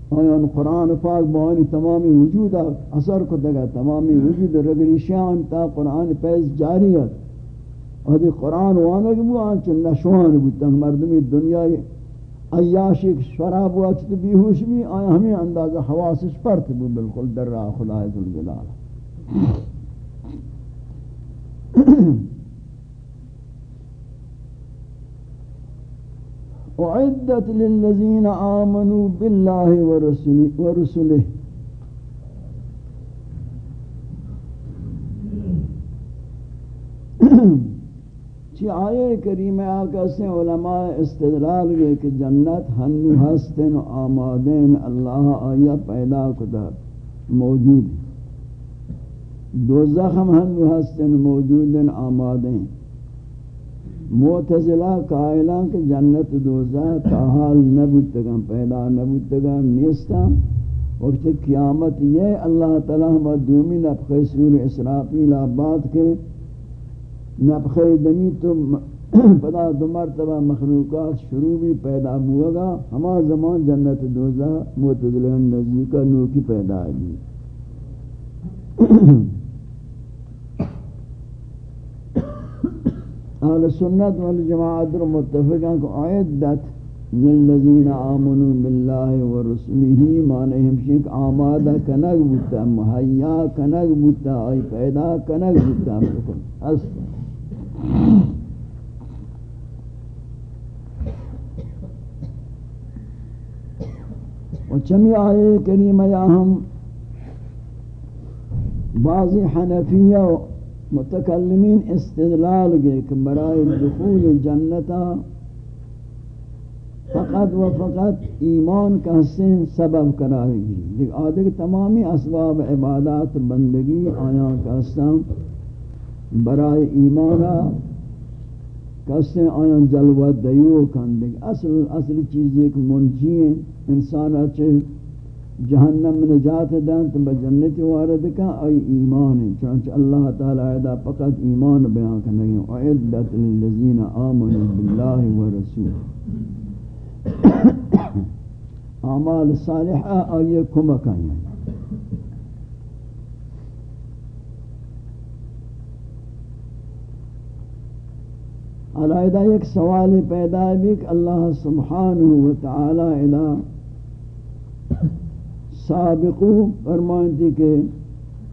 آیان قرآن پاک بانی تمامی وجود اثر کو دگا، تمامی وجود رگریشان تا قرآن پیز جاری ہے اور قرآن وانا کہ وہ آنچہ نشوان بودتا مردمی دنیای عیاشی شراب ہوا چھتے بیہوش بھی آیا ہمیں اندازہ حواسش پرت بھی بالکل در راہ خدا ذوالجلال اعدت للذین آمنوا باللہ ورسلہ چی آئے کریم آقا سے علماء استدلال گئے کہ جنت ہنو ہستن و آمادین اللہ آیا پیدا کتا موجود دو زخم ہنو ہستن موجودن آمادین معتزلہ قائلان کہ جنت دوزہ تاحال نبوتگاں پیدا نبوتگاں نیستا۔ وقت قیامت یہ اللہ تعالی ہم دومی نفخ سور اسرافیل آباد کے نفخ دمی تو پدا دو مرتبہ مخلوقات شروع بھی پیدا ہوا گا۔ ہما زمان جنت دوزہ معتزلہ نزدیکہ نوکی پیدا ہے۔ اہل سنت والجماعت متفقان کو عیدت للذین آمنوا باللہ ورسوله معنی ہمشک آمادہ کنگ بوتا محیا کنگ بوتا، آئی پیدا کنگ بوتا اصلا و چمی آئے کریمہ یا ہم بعضی حنفیہ متکلمین استدلال گئے کہ برائے دخول جنتا فقط و فقط ایمان کا حسن سبب قرار گی لیکن آدھے تمامی اسباب عبادات بندگی آیاں کا حسن برائے ایمانا کسے آیاں جلوہ دیو کندگ اصل اصل چیز ایک منجی انسان اچھے جہنم نجات دیں تو بجنت وارد کا ای ایمان ہے چونچہ اللہ تعالی عیدہ فقط ایمان بیان کرنے گئے وعدت للذین آمنوا باللہ ورسول اعمال صالحہ آئیے کمکا ہیں علیدہ ایک سوال پیدا بھی کہ اللہ سبحانہ وتعالی عیدہ سابقو فرمانتی کہ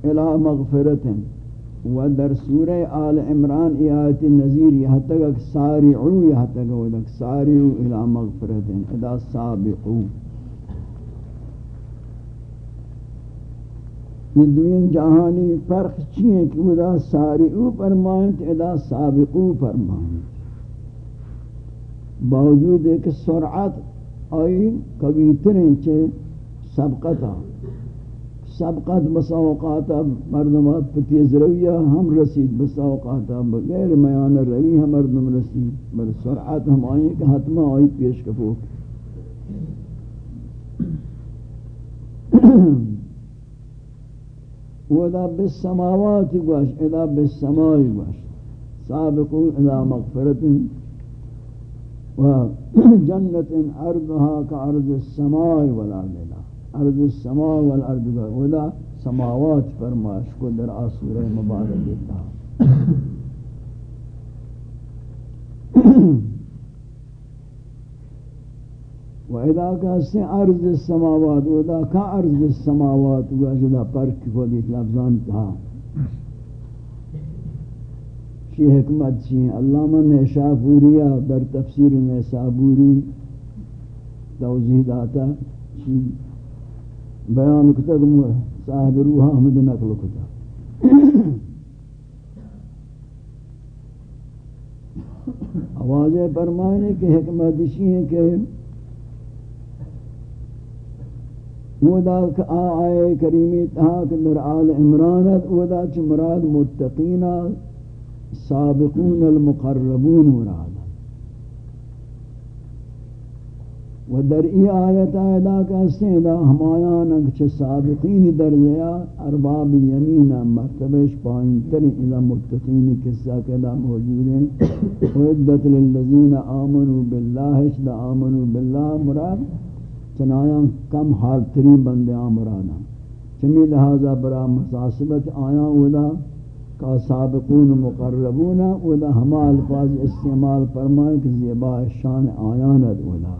الہ مغفرت و در سورہ آل عمران آیت نظیر یہاں تک اک سارعو یہاں تک ودک سارعو الہ مغفرت ادا سابقو۔ یہ دوین جہانی فرق چیئے کہ ادا سارعو فرمانت ادا سابقو فرمانت۔ باوجود ایک سرعت آئی کبھی ترین چھے سبقتا سبقت بسا اوقاتا مردمات پتیز رویہ ہم رسید بسا بغیر میان روی ہم مردم رسید. بل سرعت ہم آئیں کہ حتمہ آئی پیش کفو. ودا بالسماوات گوش ادا بالسماوات گوش. سابقو ادا مغفرت. و جنت ارضها كارض السماء والارض ارض السماء والارض ولا سماوات فرماش کو در آسورہ مبارک دیتا و اذا کہتے ہیں ارض السماوات، و اذا کا ارض السماوات، و اذا پرک کو دیت لفظان تھا. شی حکمت چی علامہ نیشابوریہ در تفسیر نیشابوری توضیح داتا شی بیان کتا صاحب روح احمد نقل کتا. آوازیں فرمانے کہ حکمت شی ہے کہ ودا آئے کریمی تہا کہ در آل عمرانت ودا چھ مراد متقینہ سابقون المقربون مراد. و در ای آیت آیدہ کا سیدہ ہمایان اگچ سابقین در زیا ارباب یمین مرتبش پائن تر الى متقین قصہ کدا موجود ہیں وعدت للذین آمنوا باللہ اشد آمنوا باللہ مراد چنایا کم حال تری بندے آمرانا چمی لہذا برا مساسبت آیا اولا کا سابقون مقربون اولا ہما الفاظ استعمال فرمائے کہ زیبا شان آیاند اولا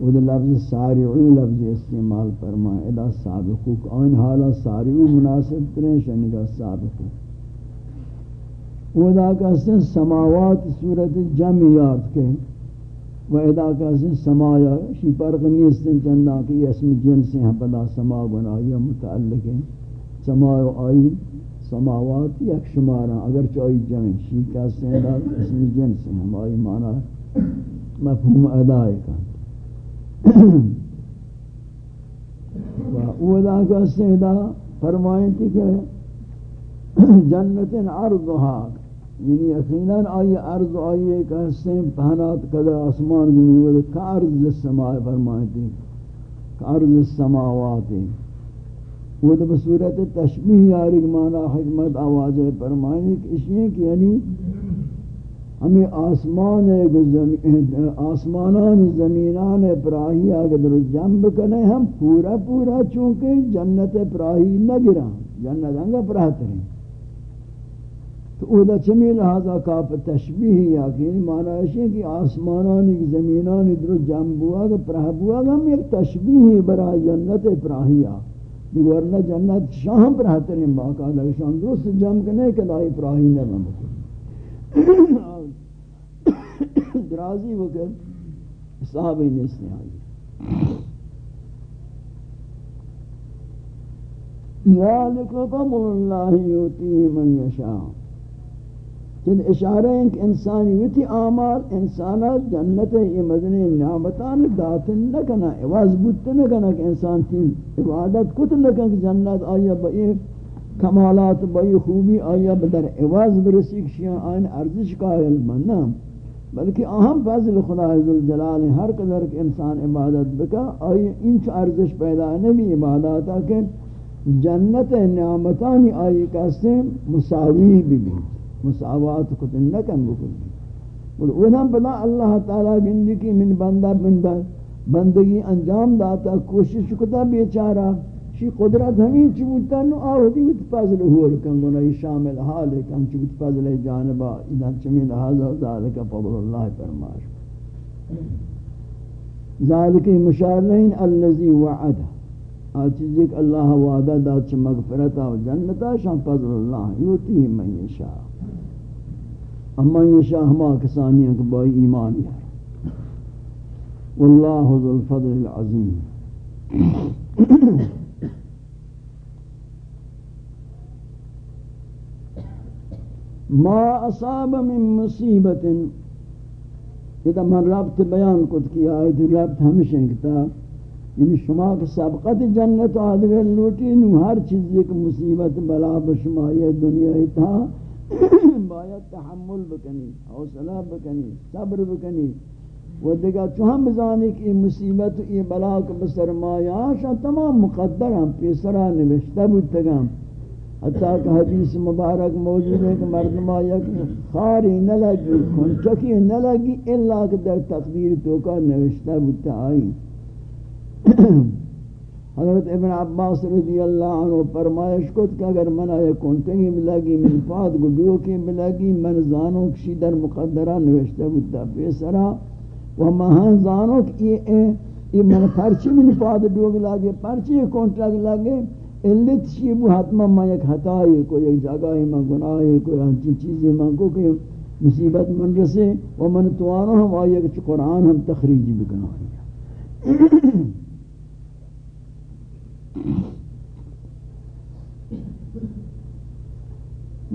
اولا لفظ سارعو لفظ استعمال فرمائے، ادا سابقو آئین حالا سارعو مناسب کریں شنگا سابقو اولا کہتے ہیں سماوات صورت جمع جمعیات کے۔ و ادا کہتے ہیں سمایا، شی فرق نیستن چندہ کہ اسم جنس ہیں پدا سما گنا یہ متعلق ہے سماع آئین سماوات یک شمارا اگر چاہی جمع شی کا سیدہ اسم جنس ہے ہماری معنی مفہوم ادائے کا۔ و اولا کا سیدہ فرمائیں تھی کہ جنت عرضها یعنی یقیناً آئی عرض آئی کہ ہستیں پہنات قدر آسمان زمین کا عرض السماء فرمائیں تھی کا عرض السماوات وہ تو بصورت تشبیح یاری مانا حکمت آواز فرمائیں کہ اس لیے کہ یعنی ہمیں آسمان آسمانان زمینان پراہی اگر جنب کریں ہم پورا پورا چونکہ جنت پراہی نہ گرا جنت انگا پراہت رہیں تو او دا چمی لہذا کاپ تشبیح یا کہ یعنی معنی ہے کہ آسمانان زمینان در جنب ہوا کہ پراہ ہوا ہم ایک تشبیح برای جنت پراہی آگا ورنہ جنت شاہم پر حترین باقاعدہ شان درست جم کے نہیں کہ لائی پراہی نہ اعتراضی بکل درازی وکر صحابی نسنے آئی ذالک فضل اللہ یوتی من یشاء۔ چند اشارہ ہیں کہ انسانی ویتی آمال انسانات جنت یہ مدنی نعمتان داتن نکنا عواز بودت نکنا کہ انسان تین عبادت کت نکنا کہ جنت آیا بئی کمالات بئی خوبی آیا بدر عواز برسی کشیاں آئین ارزش قائل مننا بلکہ اہم فضل خدا عزالجلال ہر قدر کہ انسان عبادت بکا، آئی انچ ارزش پیدا نبی عباداتا کہ جنت نعمتانی آئی کہتے مساوی بھی بھی، مساوات کو تن نہ کن بکل اونم بلا اللہ تعالی گندی کی من بندہ، من بندگی انجام داتا، کوشش کتا بیچارہ۔ شی قدرت ہمیں چی چبوتا نو آہدی ویت فضل ہور کن گنا یہ شامل حال ہے کن چبوت فضل جانبا ادھا چمی لحاظا ذالک فضل اللہ فرماش ذالک مشار نہیں اللذی وعدہ آچیز ایک اللہ وعدہ دا چھ مغفرتا و جنتا شان فضل اللہ یوتی من یشاہ اما یہ ہما کسانی ہیں کہ بائی ایمان ہے واللہ ذو الفضل العظیم ما اصاب من مصیبت. یہ من ربط بیان کت کیا ہے ربط ہمیشہ کتاب یعنی شما کے سبقت جنت و آدگر لوٹی نو، ہر چیز ایک مصیبت، بلا بشما یہ دنیا تھا باید تحمل بکنی، حوصلہ بکنی، صبر بکنی. و دیگا چو ہم بزانی کہ مصیبت یہ بلا کے بسر مایا تمام مقدر ہم پیسرہ نوشتہ بودتگا حتیٰ کہ حدیث مبارک موجود ہے کہ مردم آیا کہ خاری نہ لگی کنچکی نہ لگی اللہ کہ در تقدیر تو کا نوشتہ بودتا آئی۔ حضرت ابن عباس رضی اللہ عنہ فرمائش کت کہ اگر من آئے کنٹنگی ملگی، من فاد گڈوکی ملگی، من زانو کشی در مقدرہ نوشتہ بودتا پیسرہ۔ و مہان زانو کہ یہ من پرچی من فاد ڈوگ لگے، پرچی کنٹرک لگے علت شی بو حتما ما یک خطائی کو یک جگہ میں گناہ کو ہنچی چیزیں من کو کہ مصیبت من رسے و من توانو ہم آئے کہ قرآن ہم تخریجی بکنائی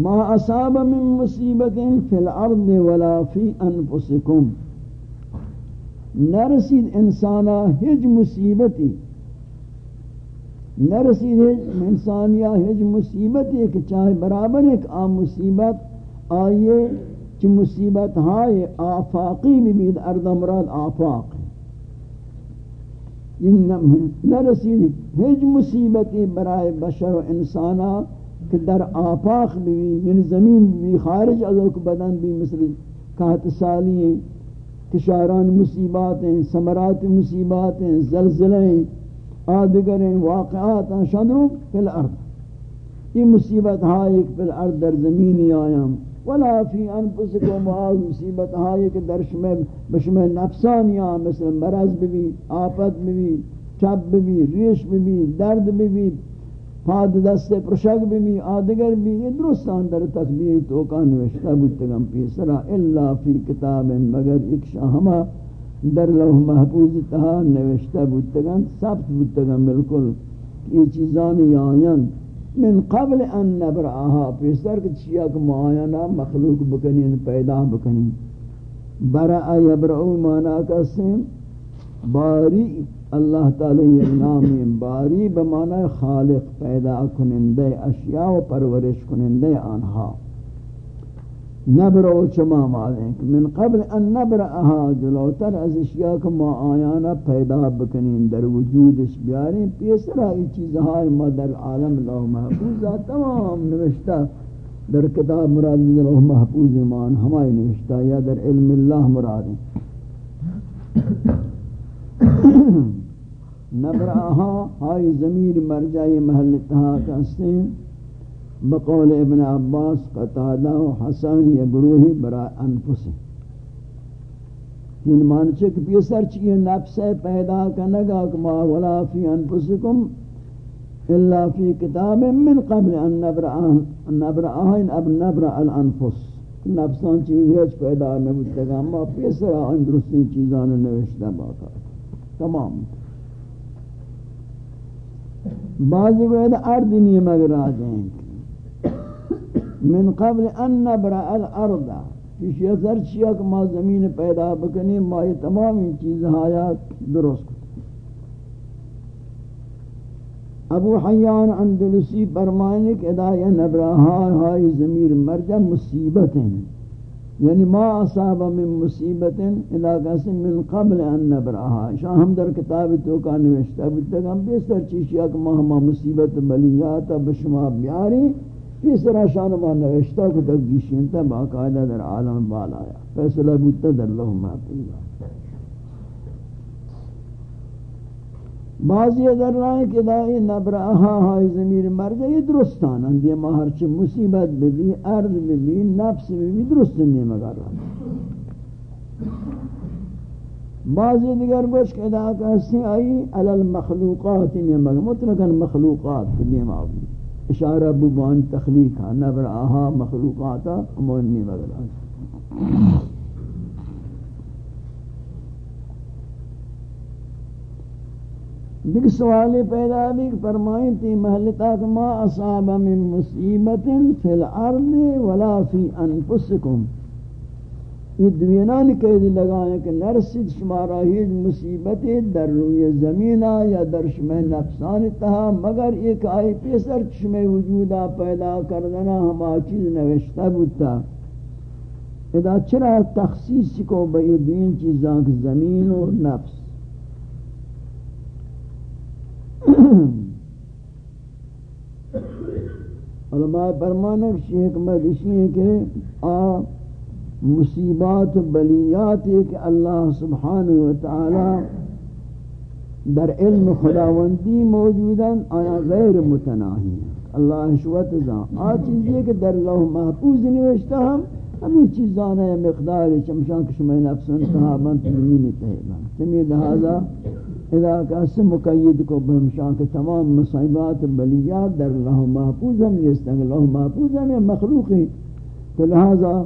ما اصاب من مصیبت فی الارض ولا فی انفسکم۔ نرسید انسانا ہج مصیبتی۔ نرسید انسانیا ہج مصیبتی کہ چاہے برابر ایک آم مصیبت، آئیے چی مصیبت ہائے، آفاقی بھی بید ارض مراد آفاق نرسید ہج مصیبتی برائے بشر و انسانا کہ در آفاق بھی یعنی زمین بھی، خارج از اوک بدن بھی، مثل کہت سالی ہیں، کشاران مصیبات ہیں سمرات مصیبات ہیں، زلزلے ہیں۔ آدگر واقعات ہیں شدروں فی الارض. یہ مصیبت ہائی ایک فی الارض در زمینی آیام ولا فی انفسکم آز مصیبت ہائی کہ در شمع بشمع نفسانیاں مثل مرض بھی آفت بھی چب بھی ریش بھی درد بھی پاد دست پرشک بھی آدگر بھی یہ درستان در تقدیر تو کا نوشتہ بودتگم پیسرا. الا فی کتاب مگر ایک شاہما در لوح محفوظ تہا نوشتہ بودتگم ثبت بودتگم بالکل یہ چیزان یاین من قبل ان نبرعها پیسر کہ چیا کہ مخلوق بکنین، پیدا بکنین۔ برع یبرعو مانا کسیم، باری اللہ تعالی یہ نامی، باری بمعنی خالق پیدا کنندے اشیاء و پرورش کنندے آنہا نبرو چما مالیں من قبل ان نبرعها جلوتر از اشیاء کما آیانا پیدا بکنین در وجودش بیاریں پیسرا ای چیزہائی ما در عالم لو محفوظہ تمام نوشتہ در کتاب مراد لو محفوظ ایمان ہمائی نوشتہ یا در علم اللہ مراد. نبرہا ہائی ضمیر مرجعی محل تہا کہستے بقول ابن عباس قطادہ و حسن یا گروہی برا انفس تین یعنی مانچے کہ پیسر چیئے نفس پیدا کنگا کما ولا فی انفسکم الا فی کتاب من قبل ان نبرآہن اب نبرع الانفس۔ نفسان چیز پیدا نبوتگا ما پیسر آن درستی چیزان نوشتہ باقا تمام۔ بعضی کو ہے ارد نہیں مگر آجائیں من قبل ان نبرا الارض. کسی اثر چیا کہ ما زمین پیدا بکنی ما یہ تمام چیز حیات درست ابو حیان اندلسی فرمائنے کہ ادایہ نبرا ہائی ہائی مرجع مصیبت ہیں یعنی ما اصاب من مصیبت علاقہ سے من قبل ان نبرہا شاہ ہم در کتاب تو کا نوشتہ کہ ہم بیسر چیشیا کہ ما ہما مصیبت بلیاتا بشما بیاری اس طرح شان ما نوشتہ کو تک گیشینتا باقاعدہ در عالم بالا آیا. فیصلہ بودتا در لہو محفوظہ بعضی در رائے کہ دائی نبرہا ہائی زمیر مرجع یہ درستان اندی مہر چھ مصیبت بھی ارض بھی نفس بھی درست نہیں مگر رہا بعضی دیگر گوش کہ دا کہستے آئی علی المخلوقات نہیں مگر. مطلقا مخلوقات دیم آگی اشارہ ببان تخلیقا نبرہا مخلوقاتا امون نہیں مگر رہا دیکھ سوالی پیدا بھی فرمائیں تی محلتا کہ ما اصاب من مصیبت فی الارض ولا فی انفسکم۔ یہ دوینان قید لگائیں کہ نرسید شمارا ہیچ مصیبت در روی زمینہ یا در شمع نفسان تہا، مگر ایک آئی پیسر شمع وجودہ پیدا کردنا ہما چیز نوشتہ بودتا۔ ادا چرا تخصیص کو بئی دوین چیزاں کہ زمین و نفس۔ علماء فرمانا کہ حکمت اسی ہے کہ آ مصیبات بلیات کہ اللہ سبحانہ وتعالی در علم خداوندی موجودن، آیا غیر متناہی اللہ شوت زان آ چیز یہ کہ در لوح محفوظ نوشتا ہم، ہمیں چیزان ہے مقدار چمشان کشمہ نفسن صحابان تلمین تہیبان چمی لہذا اذا کس مقید کو بہمشان کہ تمام مصیبات بلیات در لوح محفوظ ہم نیستن، لوح محفوظ ہم مخلوقی تو لہذا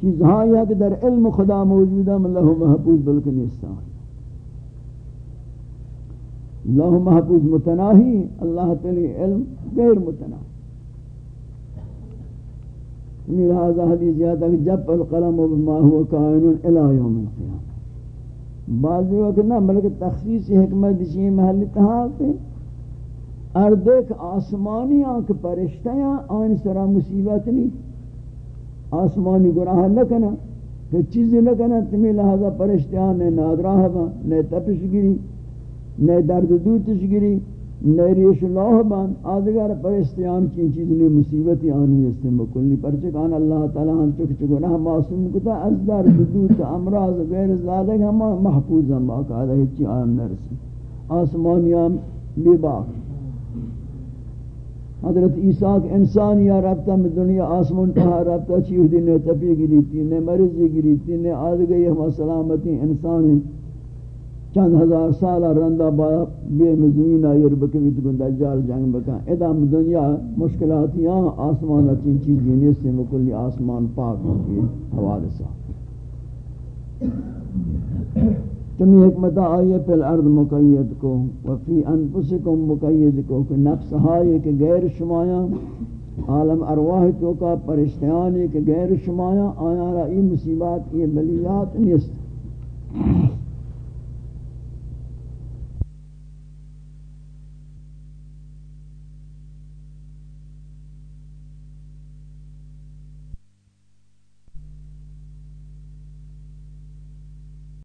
چیز ہاں کہ در علم خدا موجود ہے اللہ محفوظ بلکہ نیستا اللہ محفوظ متناہی اللہ تعالی علم غیر متناہی لہذا حدیث زیادہ کہ جب القلم بما هو کائن الى یوم القیامہ بعض وقت نہ بلکہ تخصیص حکمت اسی محل تہا کہ اردک آسمانی آنکھ پرشتیاں آن سرا مصیبت نہیں آسمانی گناہ نہ کنا کہ چیز نہ کنا تمہیں لہذا پرشتیان نے نادراہ با نے تپش گری نے درد دوتش گری نے ریش لوہ بان آدھگر پرشتیان کی چیز نے مصیبتی آنی استے مکلی پرچکان اللہ تعالیٰ ہم چک چک گناہ معصوم کتا، از درد دوت، امراض غیر زادہ ہم محفوظ ہم باقاعدہ ہچی آن نرسی آسمانیان بے باق حضرت عیسیٰ کے انسان یا رابطہ میں دنیا آسمان تہا رابطہ چیو دی نے تپی گری تھی نے مرضی گری تھی نے آد گئی، ہم سلامتی انسان ہیں۔ چند ہزار سال رندہ با بے مزمین آئیر بکویت گندہ جال جنگ بکا۔ ادام دنیا مشکلات یہاں آسمان اچین چیز گینی سے مکلی آسمان پاک ہوگی حوالسہ تمی حکمت آئیے پہ الارض مقید کو وفی انفسکم مقید کو کہ نفس ہائے کہ غیر شمایا عالم ارواح تو کا پرشتیان کہ غیر شمایا آیا رہی مصیبات یہ بلیات نیست۔